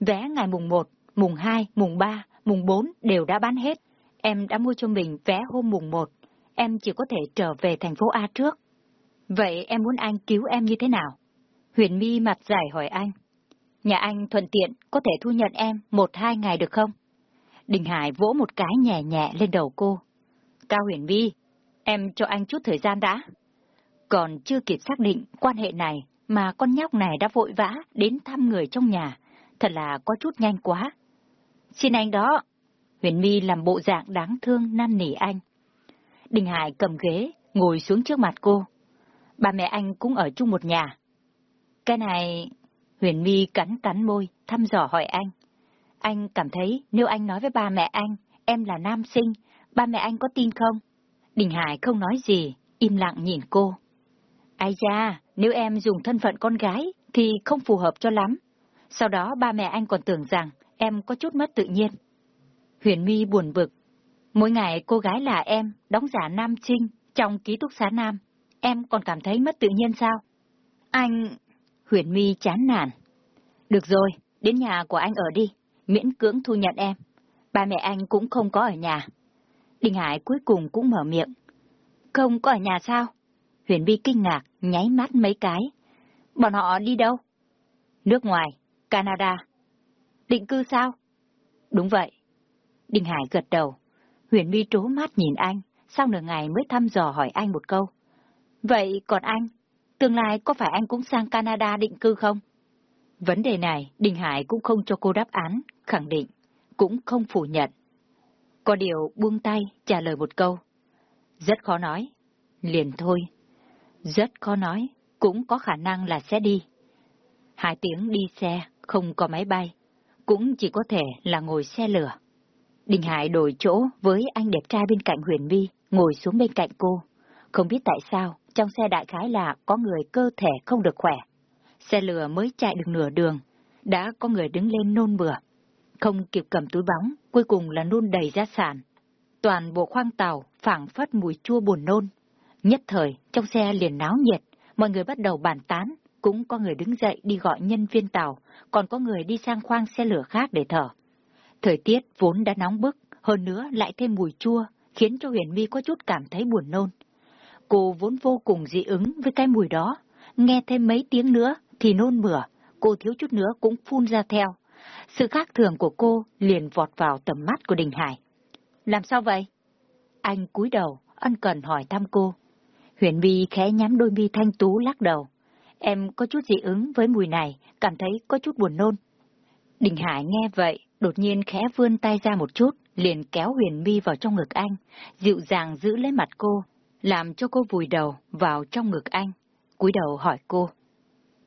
Vé ngày mùng 1, mùng 2, mùng 3, mùng 4 đều đã bán hết. Em đã mua cho mình vé hôm mùng 1. Em chỉ có thể trở về thành phố A trước. Vậy em muốn anh cứu em như thế nào? Huyền mi mặt dài hỏi anh. Nhà anh thuận tiện có thể thu nhận em một hai ngày được không? Đình Hải vỗ một cái nhẹ nhẹ lên đầu cô. Cao Huyền Vi, em cho anh chút thời gian đã. Còn chưa kịp xác định quan hệ này mà con nhóc này đã vội vã đến thăm người trong nhà, thật là có chút nhanh quá. Xin anh đó. Huyền Mi làm bộ dạng đáng thương năn nỉ anh. Đình Hải cầm ghế, ngồi xuống trước mặt cô. Ba mẹ anh cũng ở chung một nhà. Cái này... Huyền My cắn cắn môi, thăm dò hỏi anh. Anh cảm thấy nếu anh nói với ba mẹ anh, em là nam sinh, ba mẹ anh có tin không? Đình Hải không nói gì, im lặng nhìn cô. Ai da, nếu em dùng thân phận con gái thì không phù hợp cho lắm. Sau đó ba mẹ anh còn tưởng rằng em có chút mất tự nhiên. Huyền My buồn bực. Mỗi ngày cô gái là em, đóng giả nam trinh trong ký túc xá nam. Em còn cảm thấy mất tự nhiên sao? Anh... Huyền My chán nản. Được rồi, đến nhà của anh ở đi, miễn cưỡng thu nhận em. Ba mẹ anh cũng không có ở nhà. Đình Hải cuối cùng cũng mở miệng. Không có ở nhà sao? Huyền Vi kinh ngạc, nháy mắt mấy cái. Bọn họ đi đâu? Nước ngoài, Canada. Định cư sao? Đúng vậy. Đình Hải gật đầu. Huyền Vi trố mắt nhìn anh, sau nửa ngày mới thăm dò hỏi anh một câu. Vậy còn anh, tương lai có phải anh cũng sang Canada định cư không? Vấn đề này, Đình Hải cũng không cho cô đáp án, khẳng định, cũng không phủ nhận. Có điều buông tay trả lời một câu. Rất khó nói. Liền thôi. Rất khó nói, cũng có khả năng là sẽ đi. Hai tiếng đi xe, không có máy bay, cũng chỉ có thể là ngồi xe lửa. Đình Hải đổi chỗ với anh đẹp trai bên cạnh Huyền Vi, ngồi xuống bên cạnh cô. Không biết tại sao, trong xe đại khái là có người cơ thể không được khỏe. Xe lửa mới chạy được nửa đường, đã có người đứng lên nôn bừa. Không kịp cầm túi bóng, cuối cùng là nôn đầy ra sàn. Toàn bộ khoang tàu phảng phất mùi chua buồn nôn, Nhất thời, trong xe liền náo nhiệt, mọi người bắt đầu bàn tán, cũng có người đứng dậy đi gọi nhân viên tàu, còn có người đi sang khoang xe lửa khác để thở. Thời tiết vốn đã nóng bức, hơn nữa lại thêm mùi chua, khiến cho Huyền Mi có chút cảm thấy buồn nôn. Cô vốn vô cùng dị ứng với cái mùi đó, nghe thêm mấy tiếng nữa thì nôn mửa, cô thiếu chút nữa cũng phun ra theo. Sự khác thường của cô liền vọt vào tầm mắt của Đình Hải. Làm sao vậy? Anh cúi đầu, ân cần hỏi thăm cô. Huyền My khẽ nhắm đôi mi thanh tú lắc đầu. Em có chút dị ứng với mùi này, cảm thấy có chút buồn nôn. Đình Hải nghe vậy, đột nhiên khẽ vươn tay ra một chút, liền kéo Huyền My vào trong ngực anh, dịu dàng giữ lấy mặt cô, làm cho cô vùi đầu vào trong ngực anh, cúi đầu hỏi cô.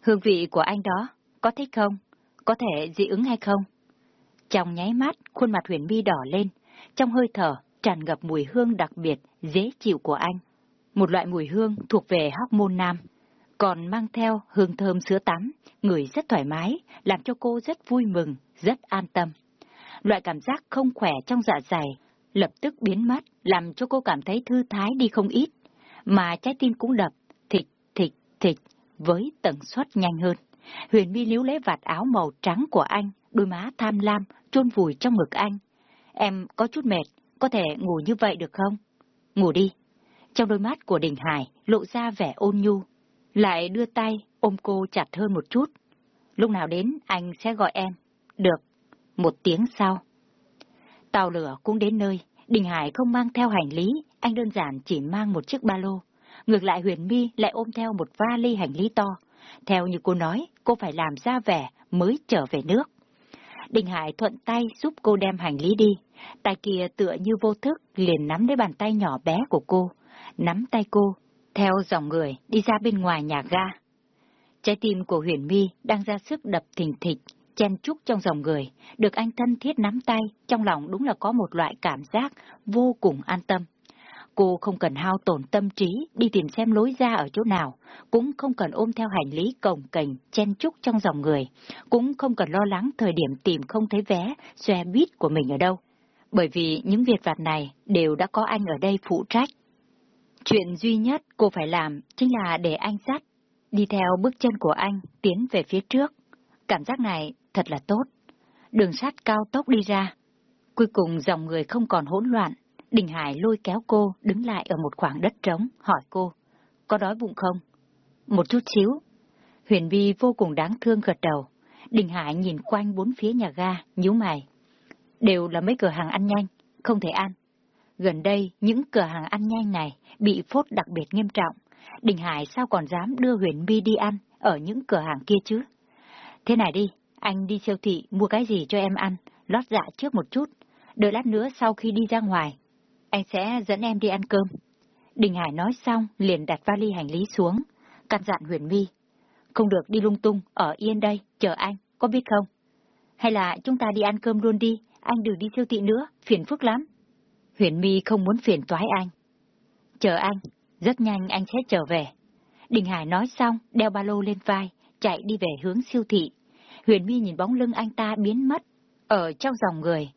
Hương vị của anh đó, có thích không? Có thể dị ứng hay không? Trong nháy mắt, khuôn mặt Huyền Mi đỏ lên, trong hơi thở tràn ngập mùi hương đặc biệt, dễ chịu của anh một loại mùi hương thuộc về hormone nam, còn mang theo hương thơm sữa tắm, người rất thoải mái, làm cho cô rất vui mừng, rất an tâm. Loại cảm giác không khỏe trong dạ dày lập tức biến mất, làm cho cô cảm thấy thư thái đi không ít, mà trái tim cũng đập, thịt, thịt, thịt, với tần suất nhanh hơn. Huyền My liếu lấy vạt áo màu trắng của anh, đôi má tham lam, chôn vùi trong ngực anh. Em có chút mệt, có thể ngủ như vậy được không? Ngủ đi. Trong đôi mắt của Đình Hải lộ ra vẻ ôn nhu, lại đưa tay ôm cô chặt hơn một chút. Lúc nào đến anh sẽ gọi em. Được. Một tiếng sau. Tàu lửa cũng đến nơi, Đình Hải không mang theo hành lý, anh đơn giản chỉ mang một chiếc ba lô. Ngược lại Huyền My lại ôm theo một vali hành lý to. Theo như cô nói, cô phải làm ra vẻ mới trở về nước. Đình Hải thuận tay giúp cô đem hành lý đi. Tay kia tựa như vô thức liền nắm lấy bàn tay nhỏ bé của cô, nắm tay cô, theo dòng người đi ra bên ngoài nhà ga. Trái tim của Huyền My đang ra sức đập thình thịch, chen chúc trong dòng người, được anh thân thiết nắm tay, trong lòng đúng là có một loại cảm giác vô cùng an tâm. Cô không cần hao tổn tâm trí đi tìm xem lối ra ở chỗ nào, cũng không cần ôm theo hành lý cồng cành chen chúc trong dòng người, cũng không cần lo lắng thời điểm tìm không thấy vé, xe buýt của mình ở đâu. Bởi vì những việc vặt này đều đã có anh ở đây phụ trách. Chuyện duy nhất cô phải làm chính là để anh dắt, đi theo bước chân của anh tiến về phía trước. Cảm giác này thật là tốt. Đường sắt cao tốc đi ra. Cuối cùng dòng người không còn hỗn loạn. Đình Hải lôi kéo cô đứng lại ở một khoảng đất trống, hỏi cô, có đói bụng không? Một chút xíu. Huyền Vi vô cùng đáng thương gật đầu. Đình Hải nhìn quanh bốn phía nhà ga, nhíu mày. Đều là mấy cửa hàng ăn nhanh, không thể ăn. Gần đây, những cửa hàng ăn nhanh này bị phốt đặc biệt nghiêm trọng. Đình Hải sao còn dám đưa Huyền vi đi ăn ở những cửa hàng kia chứ. Thế này đi, anh đi siêu thị mua cái gì cho em ăn, lót dạ trước một chút, đợi lát nữa sau khi đi ra ngoài, anh sẽ dẫn em đi ăn cơm. Đình Hải nói xong liền đặt vali hành lý xuống, căn dặn Huyền My. Không được đi lung tung, ở yên đây, chờ anh, có biết không? Hay là chúng ta đi ăn cơm luôn đi, anh đừng đi siêu thị nữa, phiền phức lắm. Huyền My không muốn phiền toái anh. Chờ anh, rất nhanh anh sẽ trở về. Đình Hải nói xong, đeo ba lô lên vai, chạy đi về hướng siêu thị. Huyền My nhìn bóng lưng anh ta biến mất, ở trong dòng người.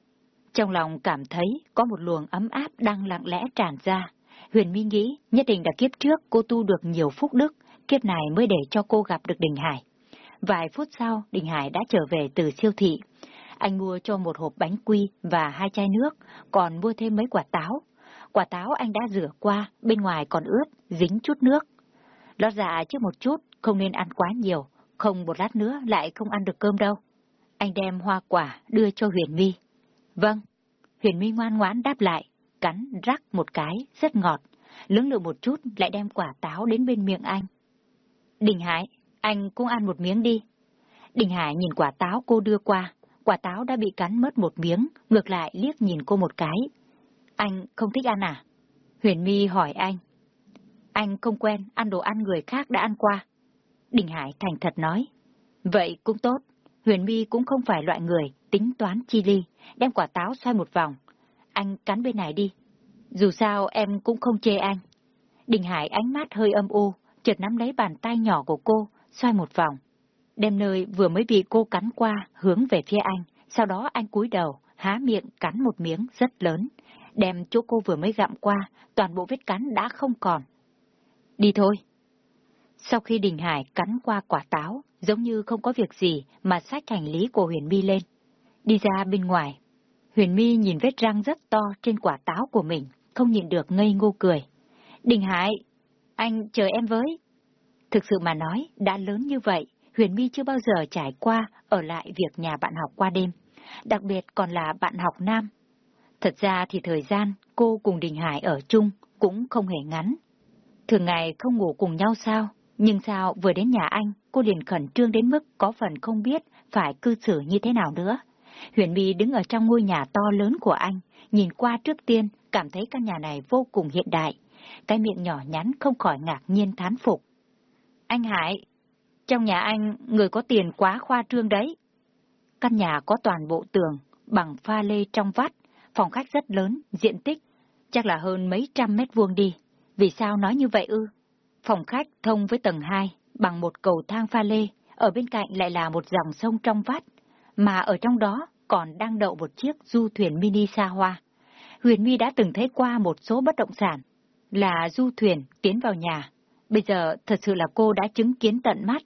Trong lòng cảm thấy có một luồng ấm áp đang lặng lẽ tràn ra. Huyền My nghĩ nhất định đã kiếp trước cô tu được nhiều phúc đức, kiếp này mới để cho cô gặp được Đình Hải. Vài phút sau, Đình Hải đã trở về từ siêu thị. Anh mua cho một hộp bánh quy và hai chai nước, còn mua thêm mấy quả táo. Quả táo anh đã rửa qua, bên ngoài còn ướt, dính chút nước. Lót dạ trước một chút, không nên ăn quá nhiều, không một lát nữa lại không ăn được cơm đâu. Anh đem hoa quả đưa cho Huyền My. Vâng. Huyền My ngoan ngoãn đáp lại, cắn rắc một cái, rất ngọt. Lưỡng lự một chút lại đem quả táo đến bên miệng anh. Đình Hải, anh cũng ăn một miếng đi. Đình Hải nhìn quả táo cô đưa qua, quả táo đã bị cắn mất một miếng, ngược lại liếc nhìn cô một cái. Anh không thích ăn à? Huyền My hỏi anh. Anh không quen ăn đồ ăn người khác đã ăn qua. Đình Hải thành thật nói. Vậy cũng tốt, Huyền My cũng không phải loại người tính toán chi ly, đem quả táo xoay một vòng. Anh cắn bên này đi. Dù sao em cũng không chê anh. Đình Hải ánh mắt hơi âm u, chợt nắm lấy bàn tay nhỏ của cô, xoay một vòng. Đem nơi vừa mới bị cô cắn qua, hướng về phía anh, sau đó anh cúi đầu, há miệng cắn một miếng rất lớn. Đem chỗ cô vừa mới gặm qua, toàn bộ vết cắn đã không còn. Đi thôi. Sau khi Đình Hải cắn qua quả táo, giống như không có việc gì mà xách hành lý của Huyền My lên. Đi ra bên ngoài, Huyền My nhìn vết răng rất to trên quả táo của mình, không nhịn được ngây ngô cười. Đình Hải, anh chờ em với. Thực sự mà nói, đã lớn như vậy, Huyền My chưa bao giờ trải qua ở lại việc nhà bạn học qua đêm, đặc biệt còn là bạn học nam. Thật ra thì thời gian cô cùng Đình Hải ở chung cũng không hề ngắn. Thường ngày không ngủ cùng nhau sao, nhưng sao vừa đến nhà anh, cô liền khẩn trương đến mức có phần không biết phải cư xử như thế nào nữa. Huyền My đứng ở trong ngôi nhà to lớn của anh, nhìn qua trước tiên, cảm thấy căn nhà này vô cùng hiện đại. Cái miệng nhỏ nhắn không khỏi ngạc nhiên thán phục. Anh Hải, trong nhà anh, người có tiền quá khoa trương đấy. Căn nhà có toàn bộ tường, bằng pha lê trong vắt, phòng khách rất lớn, diện tích, chắc là hơn mấy trăm mét vuông đi. Vì sao nói như vậy ư? Phòng khách thông với tầng 2, bằng một cầu thang pha lê, ở bên cạnh lại là một dòng sông trong vắt, mà ở trong đó còn đang đậu một chiếc du thuyền mini xa hoa. Huyền My đã từng thấy qua một số bất động sản, là du thuyền tiến vào nhà. Bây giờ thật sự là cô đã chứng kiến tận mắt.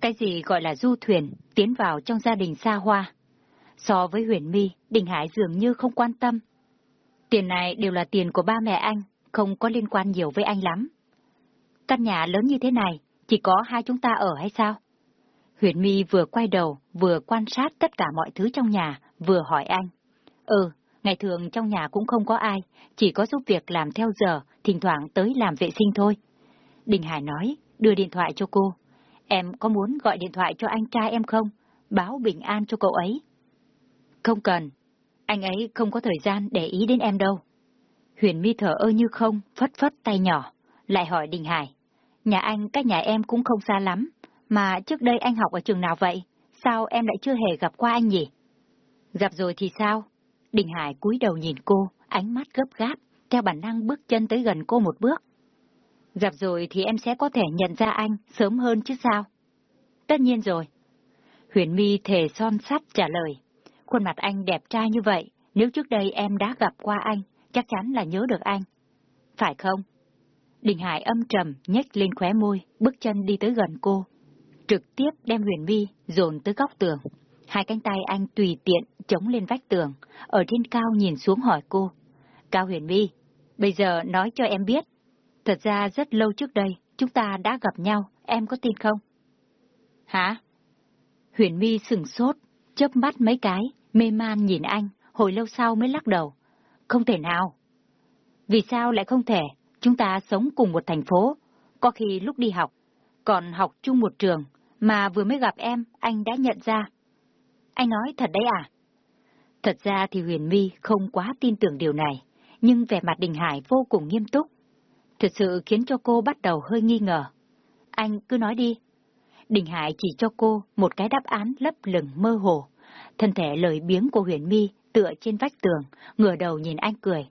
Cái gì gọi là du thuyền tiến vào trong gia đình xa hoa. So với Huyền My, Đình Hải dường như không quan tâm. Tiền này đều là tiền của ba mẹ anh, không có liên quan nhiều với anh lắm. Căn nhà lớn như thế này, chỉ có hai chúng ta ở hay sao? Huyền My vừa quay đầu, vừa quan sát tất cả mọi thứ trong nhà, vừa hỏi anh. Ừ, ngày thường trong nhà cũng không có ai, chỉ có giúp việc làm theo giờ, thỉnh thoảng tới làm vệ sinh thôi. Đình Hải nói, đưa điện thoại cho cô. Em có muốn gọi điện thoại cho anh trai em không? Báo bình an cho cậu ấy. Không cần, anh ấy không có thời gian để ý đến em đâu. Huyền My thở ơ như không, phất phất tay nhỏ, lại hỏi Đình Hải. Nhà anh cách nhà em cũng không xa lắm, mà trước đây anh học ở trường nào vậy? Sao em lại chưa hề gặp qua anh nhỉ? Gặp rồi thì sao? Đình Hải cúi đầu nhìn cô, ánh mắt gấp gáp, theo bản năng bước chân tới gần cô một bước. Gặp rồi thì em sẽ có thể nhận ra anh sớm hơn chứ sao? Tất nhiên rồi. Huyền My thề son sắt trả lời. Khuôn mặt anh đẹp trai như vậy, nếu trước đây em đã gặp qua anh, chắc chắn là nhớ được anh. Phải không? Đình Hải âm trầm nhếch lên khóe môi, bước chân đi tới gần cô. Trực tiếp đem Huyền Vi dồn tới góc tường. Hai cánh tay anh tùy tiện chống lên vách tường, ở trên cao nhìn xuống hỏi cô. Cao Huyền Vi, bây giờ nói cho em biết. Thật ra rất lâu trước đây, chúng ta đã gặp nhau, em có tin không? Hả? Huyền Vi sừng sốt, chớp mắt mấy cái, mê man nhìn anh, hồi lâu sau mới lắc đầu. Không thể nào. Vì sao lại không thể? Chúng ta sống cùng một thành phố, có khi lúc đi học, còn học chung một trường, mà vừa mới gặp em, anh đã nhận ra. Anh nói thật đấy à? Thật ra thì Huyền My không quá tin tưởng điều này, nhưng vẻ mặt Đình Hải vô cùng nghiêm túc. Thật sự khiến cho cô bắt đầu hơi nghi ngờ. Anh cứ nói đi. Đình Hải chỉ cho cô một cái đáp án lấp lửng mơ hồ. Thân thể lời biếng của Huyền My tựa trên vách tường, ngửa đầu nhìn anh cười.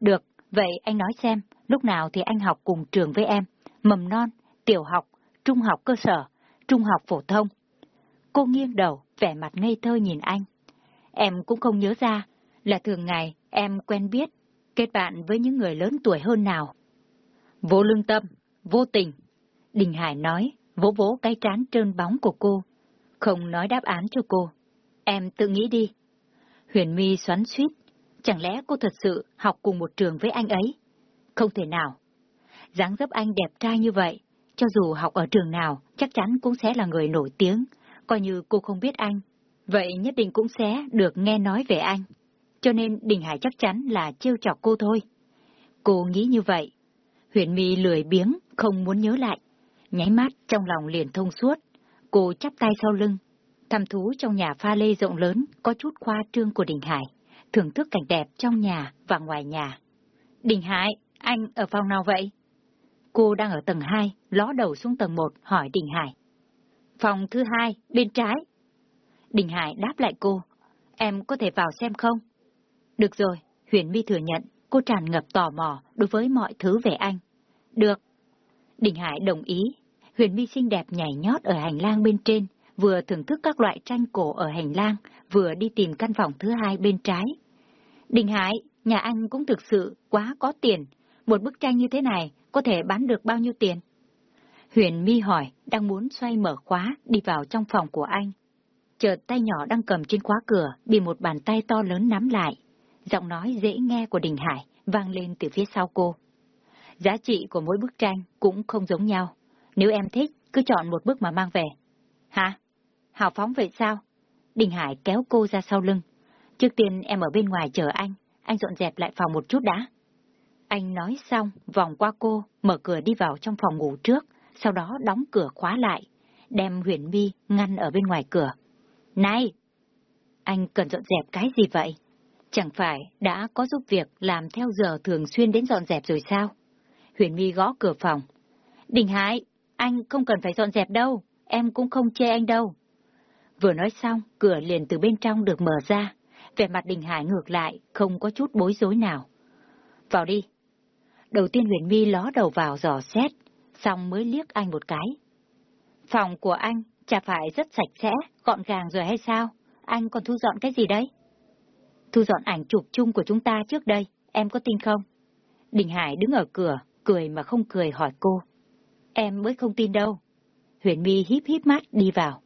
Được, vậy anh nói xem, lúc nào thì anh học cùng trường với em? Mầm non, tiểu học, trung học cơ sở, trung học phổ thông. Cô nghiêng đầu, vẻ mặt ngây thơ nhìn anh. Em cũng không nhớ ra là thường ngày em quen biết, kết bạn với những người lớn tuổi hơn nào. Vô lương tâm, vô tình. Đình Hải nói, vỗ vỗ cái trán trơn bóng của cô. Không nói đáp án cho cô. Em tự nghĩ đi. Huyền My xoắn suýt. Chẳng lẽ cô thật sự học cùng một trường với anh ấy? Không thể nào. dáng dấp anh đẹp trai như vậy, cho dù học ở trường nào, chắc chắn cũng sẽ là người nổi tiếng, coi như cô không biết anh. Vậy nhất định cũng sẽ được nghe nói về anh. Cho nên Đình Hải chắc chắn là trêu chọc cô thôi. Cô nghĩ như vậy. Huyền My lười biếng, không muốn nhớ lại. Nháy mắt trong lòng liền thông suốt. Cô chắp tay sau lưng. Thăm thú trong nhà pha lê rộng lớn có chút khoa trương của Đình Hải. Thưởng thức cảnh đẹp trong nhà và ngoài nhà. Đình Hải, anh ở phòng nào vậy? Cô đang ở tầng 2, ló đầu xuống tầng 1 hỏi Đình Hải. Phòng thứ hai, bên trái. Đình Hải đáp lại cô. Em có thể vào xem không? Được rồi, Huyền My thừa nhận, cô tràn ngập tò mò đối với mọi thứ về anh. Được. Đình Hải đồng ý. Huyền My xinh đẹp nhảy nhót ở hành lang bên trên, vừa thưởng thức các loại tranh cổ ở hành lang, vừa đi tìm căn phòng thứ hai bên trái. Đình Hải, nhà anh cũng thực sự quá có tiền. Một bức tranh như thế này có thể bán được bao nhiêu tiền? Huyền Mi hỏi, đang muốn xoay mở khóa, đi vào trong phòng của anh. Chợt tay nhỏ đang cầm trên khóa cửa, bị một bàn tay to lớn nắm lại. Giọng nói dễ nghe của Đình Hải vang lên từ phía sau cô. Giá trị của mỗi bức tranh cũng không giống nhau. Nếu em thích, cứ chọn một bức mà mang về. Hả? Hào phóng vậy sao? Đình Hải kéo cô ra sau lưng. Trước tiên em ở bên ngoài chờ anh, anh dọn dẹp lại phòng một chút đã. Anh nói xong, vòng qua cô, mở cửa đi vào trong phòng ngủ trước, sau đó đóng cửa khóa lại, đem huyền mi ngăn ở bên ngoài cửa. Này! Anh cần dọn dẹp cái gì vậy? Chẳng phải đã có giúp việc làm theo giờ thường xuyên đến dọn dẹp rồi sao? Huyền mi gõ cửa phòng. Đình Hải, anh không cần phải dọn dẹp đâu, em cũng không chê anh đâu. Vừa nói xong, cửa liền từ bên trong được mở ra. Vẻ mặt Đình Hải ngược lại, không có chút bối rối nào. Vào đi. Đầu tiên Huyền Mi ló đầu vào dò xét, xong mới liếc anh một cái. Phòng của anh chả phải rất sạch sẽ, gọn gàng rồi hay sao? Anh còn thu dọn cái gì đấy? Thu dọn ảnh chụp chung của chúng ta trước đây, em có tin không? Đình Hải đứng ở cửa, cười mà không cười hỏi cô. Em mới không tin đâu. Huyền My híp híp mắt đi vào.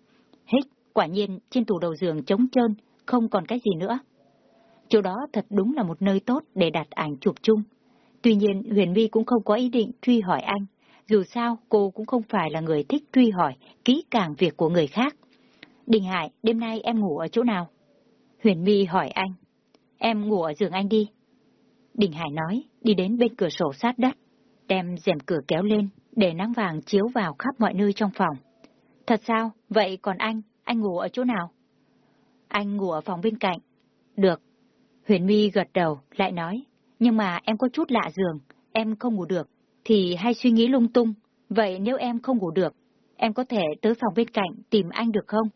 Hích, quả nhiên trên tủ đầu giường trống trơn, không còn cái gì nữa. Chỗ đó thật đúng là một nơi tốt để đặt ảnh chụp chung. Tuy nhiên Huyền My cũng không có ý định truy hỏi anh, dù sao cô cũng không phải là người thích truy hỏi kỹ càng việc của người khác. Đình Hải, đêm nay em ngủ ở chỗ nào? Huyền My hỏi anh. Em ngủ ở giường anh đi. Đình Hải nói, đi đến bên cửa sổ sát đất, đem rèm cửa kéo lên, để nắng vàng chiếu vào khắp mọi nơi trong phòng. Thật sao? Vậy còn anh, anh ngủ ở chỗ nào? Anh ngủ ở phòng bên cạnh. Được. Huyền My gật đầu, lại nói, nhưng mà em có chút lạ giường, em không ngủ được, thì hay suy nghĩ lung tung. Vậy nếu em không ngủ được, em có thể tới phòng bên cạnh tìm anh được không?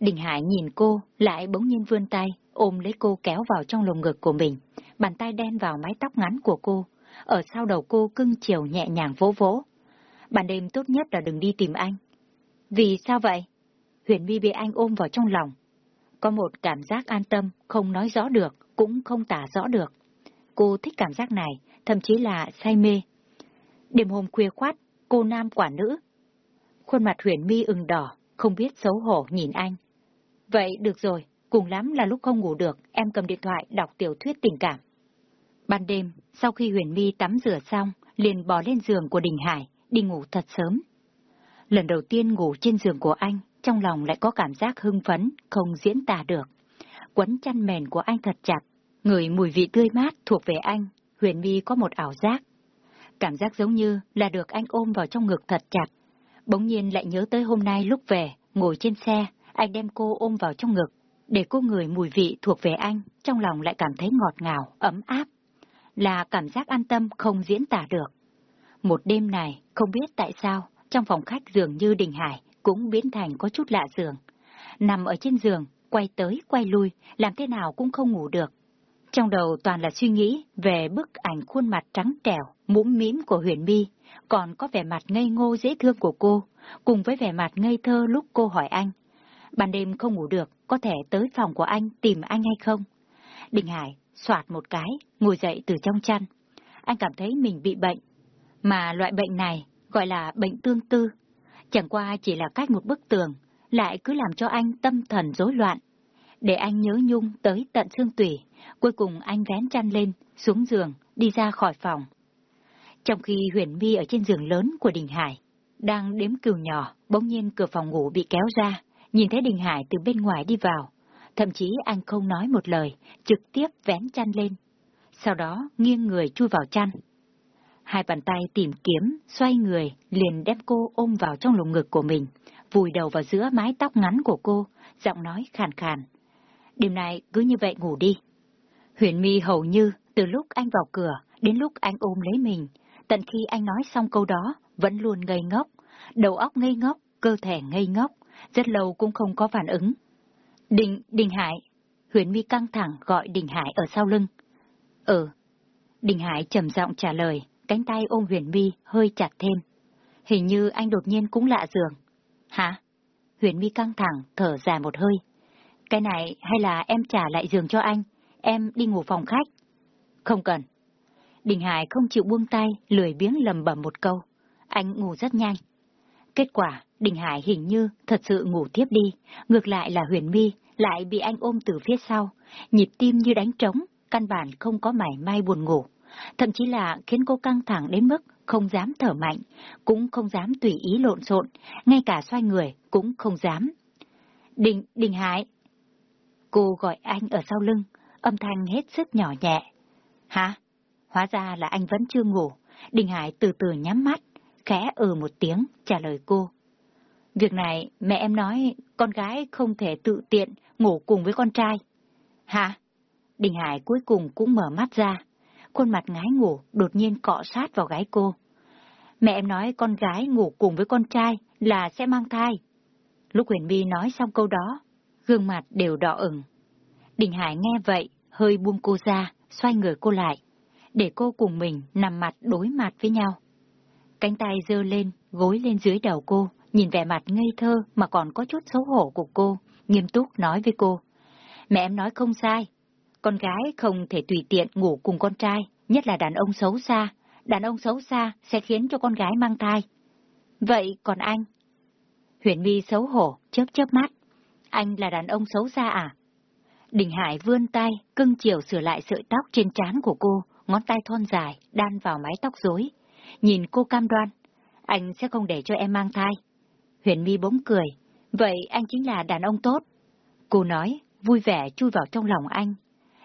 Đình Hải nhìn cô, lại bỗng nhiên vươn tay, ôm lấy cô kéo vào trong lồng ngực của mình, bàn tay đen vào mái tóc ngắn của cô, ở sau đầu cô cưng chiều nhẹ nhàng vỗ vỗ. Ban đêm tốt nhất là đừng đi tìm anh. Vì sao vậy? Huyền My bị anh ôm vào trong lòng. Có một cảm giác an tâm, không nói rõ được, cũng không tả rõ được. Cô thích cảm giác này, thậm chí là say mê. Đêm hôm khuya khoát, cô nam quả nữ. Khuôn mặt huyền mi ửng đỏ, không biết xấu hổ nhìn anh. Vậy được rồi, cùng lắm là lúc không ngủ được, em cầm điện thoại đọc tiểu thuyết tình cảm. Ban đêm, sau khi huyền mi tắm rửa xong, liền bò lên giường của Đình Hải, đi ngủ thật sớm. Lần đầu tiên ngủ trên giường của anh, trong lòng lại có cảm giác hưng phấn, không diễn tả được. Quấn chăn mền của anh thật chặt, người mùi vị tươi mát thuộc về anh, Huyền My có một ảo giác. Cảm giác giống như là được anh ôm vào trong ngực thật chặt. Bỗng nhiên lại nhớ tới hôm nay lúc về, ngồi trên xe, anh đem cô ôm vào trong ngực, để cô ngửi mùi vị thuộc về anh, trong lòng lại cảm thấy ngọt ngào, ấm áp. Là cảm giác an tâm không diễn tả được. Một đêm này, không biết tại sao, trong phòng khách dường như Đình Hải cũng biến thành có chút lạ giường. Nằm ở trên giường, quay tới quay lui, làm thế nào cũng không ngủ được. Trong đầu toàn là suy nghĩ về bức ảnh khuôn mặt trắng trẻo, mũm mĩm của Huyền My, còn có vẻ mặt ngây ngô dễ thương của cô, cùng với vẻ mặt ngây thơ lúc cô hỏi anh. Ban đêm không ngủ được, có thể tới phòng của anh tìm anh hay không? Đình Hải soạt một cái, ngồi dậy từ trong chăn. Anh cảm thấy mình bị bệnh, mà loại bệnh này gọi là bệnh tương tư. Chẳng qua chỉ là cách một bức tường, lại cứ làm cho anh tâm thần rối loạn. Để anh nhớ nhung tới tận xương tủy, cuối cùng anh vén chăn lên, xuống giường, đi ra khỏi phòng. Trong khi Huyền Vi ở trên giường lớn của Đình Hải, đang đếm cừu nhỏ, bỗng nhiên cửa phòng ngủ bị kéo ra, nhìn thấy Đình Hải từ bên ngoài đi vào. Thậm chí anh không nói một lời, trực tiếp vén chăn lên. Sau đó nghiêng người chui vào chăn. Hai bàn tay tìm kiếm, xoay người, liền đem cô ôm vào trong lồng ngực của mình, vùi đầu vào giữa mái tóc ngắn của cô, giọng nói khàn khàn. Đêm nay cứ như vậy ngủ đi. Huyền mi hầu như từ lúc anh vào cửa đến lúc anh ôm lấy mình, tận khi anh nói xong câu đó, vẫn luôn ngây ngốc, đầu óc ngây ngốc, cơ thể ngây ngốc, rất lâu cũng không có phản ứng. Đình, Đình Hải. Huyền mi căng thẳng gọi Đình Hải ở sau lưng. Ừ. Đình Hải trầm giọng trả lời, cánh tay ôm Huyền mi hơi chặt thêm. Hình như anh đột nhiên cũng lạ giường. Hả? Huyền mi căng thẳng, thở dài một hơi. Cái này hay là em trả lại giường cho anh, em đi ngủ phòng khách. Không cần. Đình Hải không chịu buông tay, lười biếng lầm bầm một câu. Anh ngủ rất nhanh. Kết quả, Đình Hải hình như thật sự ngủ tiếp đi, ngược lại là Huyền My lại bị anh ôm từ phía sau, nhịp tim như đánh trống, căn bản không có mảy may buồn ngủ, thậm chí là khiến cô căng thẳng đến mức không dám thở mạnh, cũng không dám tùy ý lộn xộn, ngay cả xoay người cũng không dám. Đình, Đình Hải! Cô gọi anh ở sau lưng, âm thanh hết sức nhỏ nhẹ. Hả? Hóa ra là anh vẫn chưa ngủ. Đình Hải từ từ nhắm mắt, khẽ ừ một tiếng, trả lời cô. Việc này mẹ em nói con gái không thể tự tiện ngủ cùng với con trai. Hả? Đình Hải cuối cùng cũng mở mắt ra. Khuôn mặt ngái ngủ đột nhiên cọ sát vào gái cô. Mẹ em nói con gái ngủ cùng với con trai là sẽ mang thai. Lúc Huyền My nói xong câu đó, gương mặt đều đỏ ửng. Đình Hải nghe vậy, hơi buông cô ra, xoay người cô lại, để cô cùng mình nằm mặt đối mặt với nhau. Cánh tay dơ lên, gối lên dưới đầu cô, nhìn vẻ mặt ngây thơ mà còn có chút xấu hổ của cô, nghiêm túc nói với cô. Mẹ em nói không sai, con gái không thể tùy tiện ngủ cùng con trai, nhất là đàn ông xấu xa. Đàn ông xấu xa sẽ khiến cho con gái mang thai. Vậy còn anh? Huyền My xấu hổ, chớp chớp mắt. Anh là đàn ông xấu xa à? Đình Hải vươn tay, cưng chiều sửa lại sợi tóc trên trán của cô, ngón tay thon dài, đan vào mái tóc rối. Nhìn cô cam đoan, anh sẽ không để cho em mang thai. Huyền My bỗng cười, vậy anh chính là đàn ông tốt. Cô nói, vui vẻ chui vào trong lòng anh.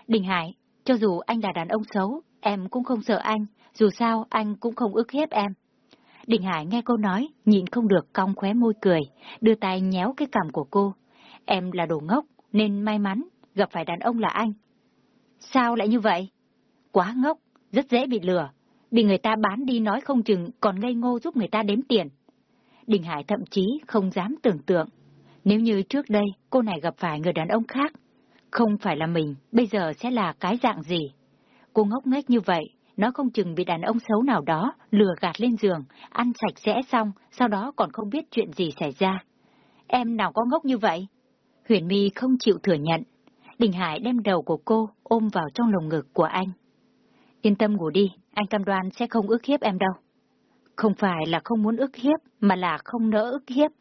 Đình Hải, cho dù anh là đàn ông xấu, em cũng không sợ anh, dù sao anh cũng không ức hiếp em. Đình Hải nghe cô nói, nhịn không được cong khóe môi cười, đưa tay nhéo cái cằm của cô. Em là đồ ngốc, nên may mắn, gặp phải đàn ông là anh. Sao lại như vậy? Quá ngốc, rất dễ bị lừa. Bị người ta bán đi nói không chừng còn ngây ngô giúp người ta đếm tiền. Đình Hải thậm chí không dám tưởng tượng. Nếu như trước đây cô này gặp phải người đàn ông khác, không phải là mình, bây giờ sẽ là cái dạng gì? Cô ngốc nghếch như vậy, nó không chừng bị đàn ông xấu nào đó lừa gạt lên giường, ăn sạch sẽ xong, sau đó còn không biết chuyện gì xảy ra. Em nào có ngốc như vậy? Huyền My không chịu thừa nhận. Đình Hải đem đầu của cô ôm vào trong lồng ngực của anh. Yên tâm ngủ đi, anh cam đoan sẽ không ức hiếp em đâu. Không phải là không muốn ức hiếp, mà là không nỡ ức hiếp.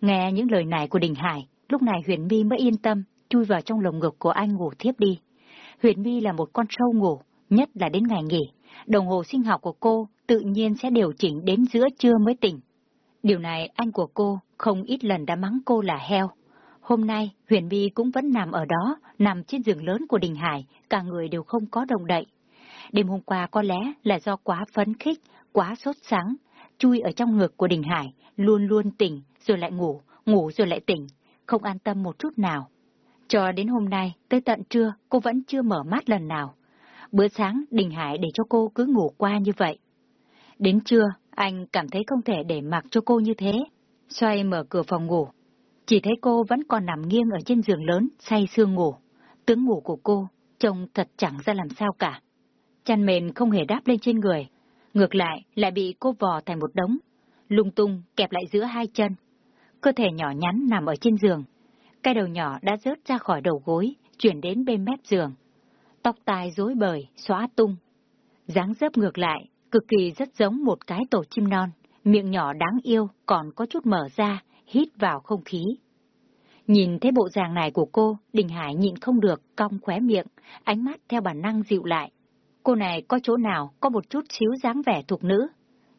Nghe những lời này của Đình Hải, lúc này Huyền My mới yên tâm, chui vào trong lồng ngực của anh ngủ thiếp đi. Huyền My là một con sâu ngủ, nhất là đến ngày nghỉ. Đồng hồ sinh học của cô tự nhiên sẽ điều chỉnh đến giữa trưa mới tỉnh. Điều này anh của cô không ít lần đã mắng cô là heo. Hôm nay, Huyền My cũng vẫn nằm ở đó, nằm trên giường lớn của Đình Hải, cả người đều không có động đậy. Đêm hôm qua có lẽ là do quá phấn khích, quá sốt sáng, chui ở trong ngực của Đình Hải, luôn luôn tỉnh rồi lại ngủ, ngủ rồi lại tỉnh, không an tâm một chút nào. Cho đến hôm nay, tới tận trưa, cô vẫn chưa mở mắt lần nào. Bữa sáng, Đình Hải để cho cô cứ ngủ qua như vậy. Đến trưa, anh cảm thấy không thể để mặc cho cô như thế. Xoay mở cửa phòng ngủ. Chỉ thấy cô vẫn còn nằm nghiêng ở trên giường lớn, say sương ngủ. Tướng ngủ của cô trông thật chẳng ra làm sao cả. Chăn mền không hề đáp lên trên người. Ngược lại, lại bị cô vò thành một đống. Lung tung kẹp lại giữa hai chân. Cơ thể nhỏ nhắn nằm ở trên giường. Cái đầu nhỏ đã rớt ra khỏi đầu gối, chuyển đến bên mép giường. Tóc tai rối bời, xóa tung. dáng dấp ngược lại, cực kỳ rất giống một cái tổ chim non, miệng nhỏ đáng yêu còn có chút mở ra, hít vào không khí. Nhìn thấy bộ dạng này của cô, Đình Hải nhịn không được, cong khóe miệng, ánh mắt theo bản năng dịu lại. Cô này có chỗ nào có một chút xíu dáng vẻ thuộc nữ.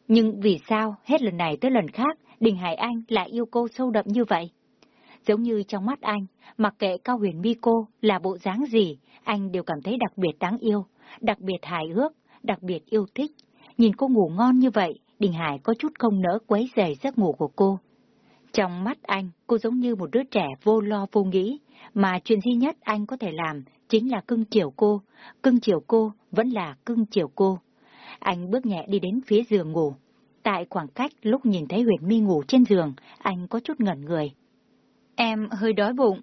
Nhưng vì sao hết lần này tới lần khác, Đình Hải Anh lại yêu cô sâu đậm như vậy? Giống như trong mắt anh, mặc kệ Cao Huyền Mi cô là bộ dáng gì, anh đều cảm thấy đặc biệt đáng yêu, đặc biệt hài hước, đặc biệt yêu thích. Nhìn cô ngủ ngon như vậy, Đình Hải có chút không nỡ quấy rầy giấc ngủ của cô. Trong mắt anh, cô giống như một đứa trẻ vô lo vô nghĩ, mà chuyện duy nhất anh có thể làm chính là cưng chiều cô, cưng chiều cô vẫn là cưng chiều cô. Anh bước nhẹ đi đến phía giường ngủ. Tại khoảng cách lúc nhìn thấy Huyền Mi ngủ trên giường, anh có chút ngẩn người. Em hơi đói bụng,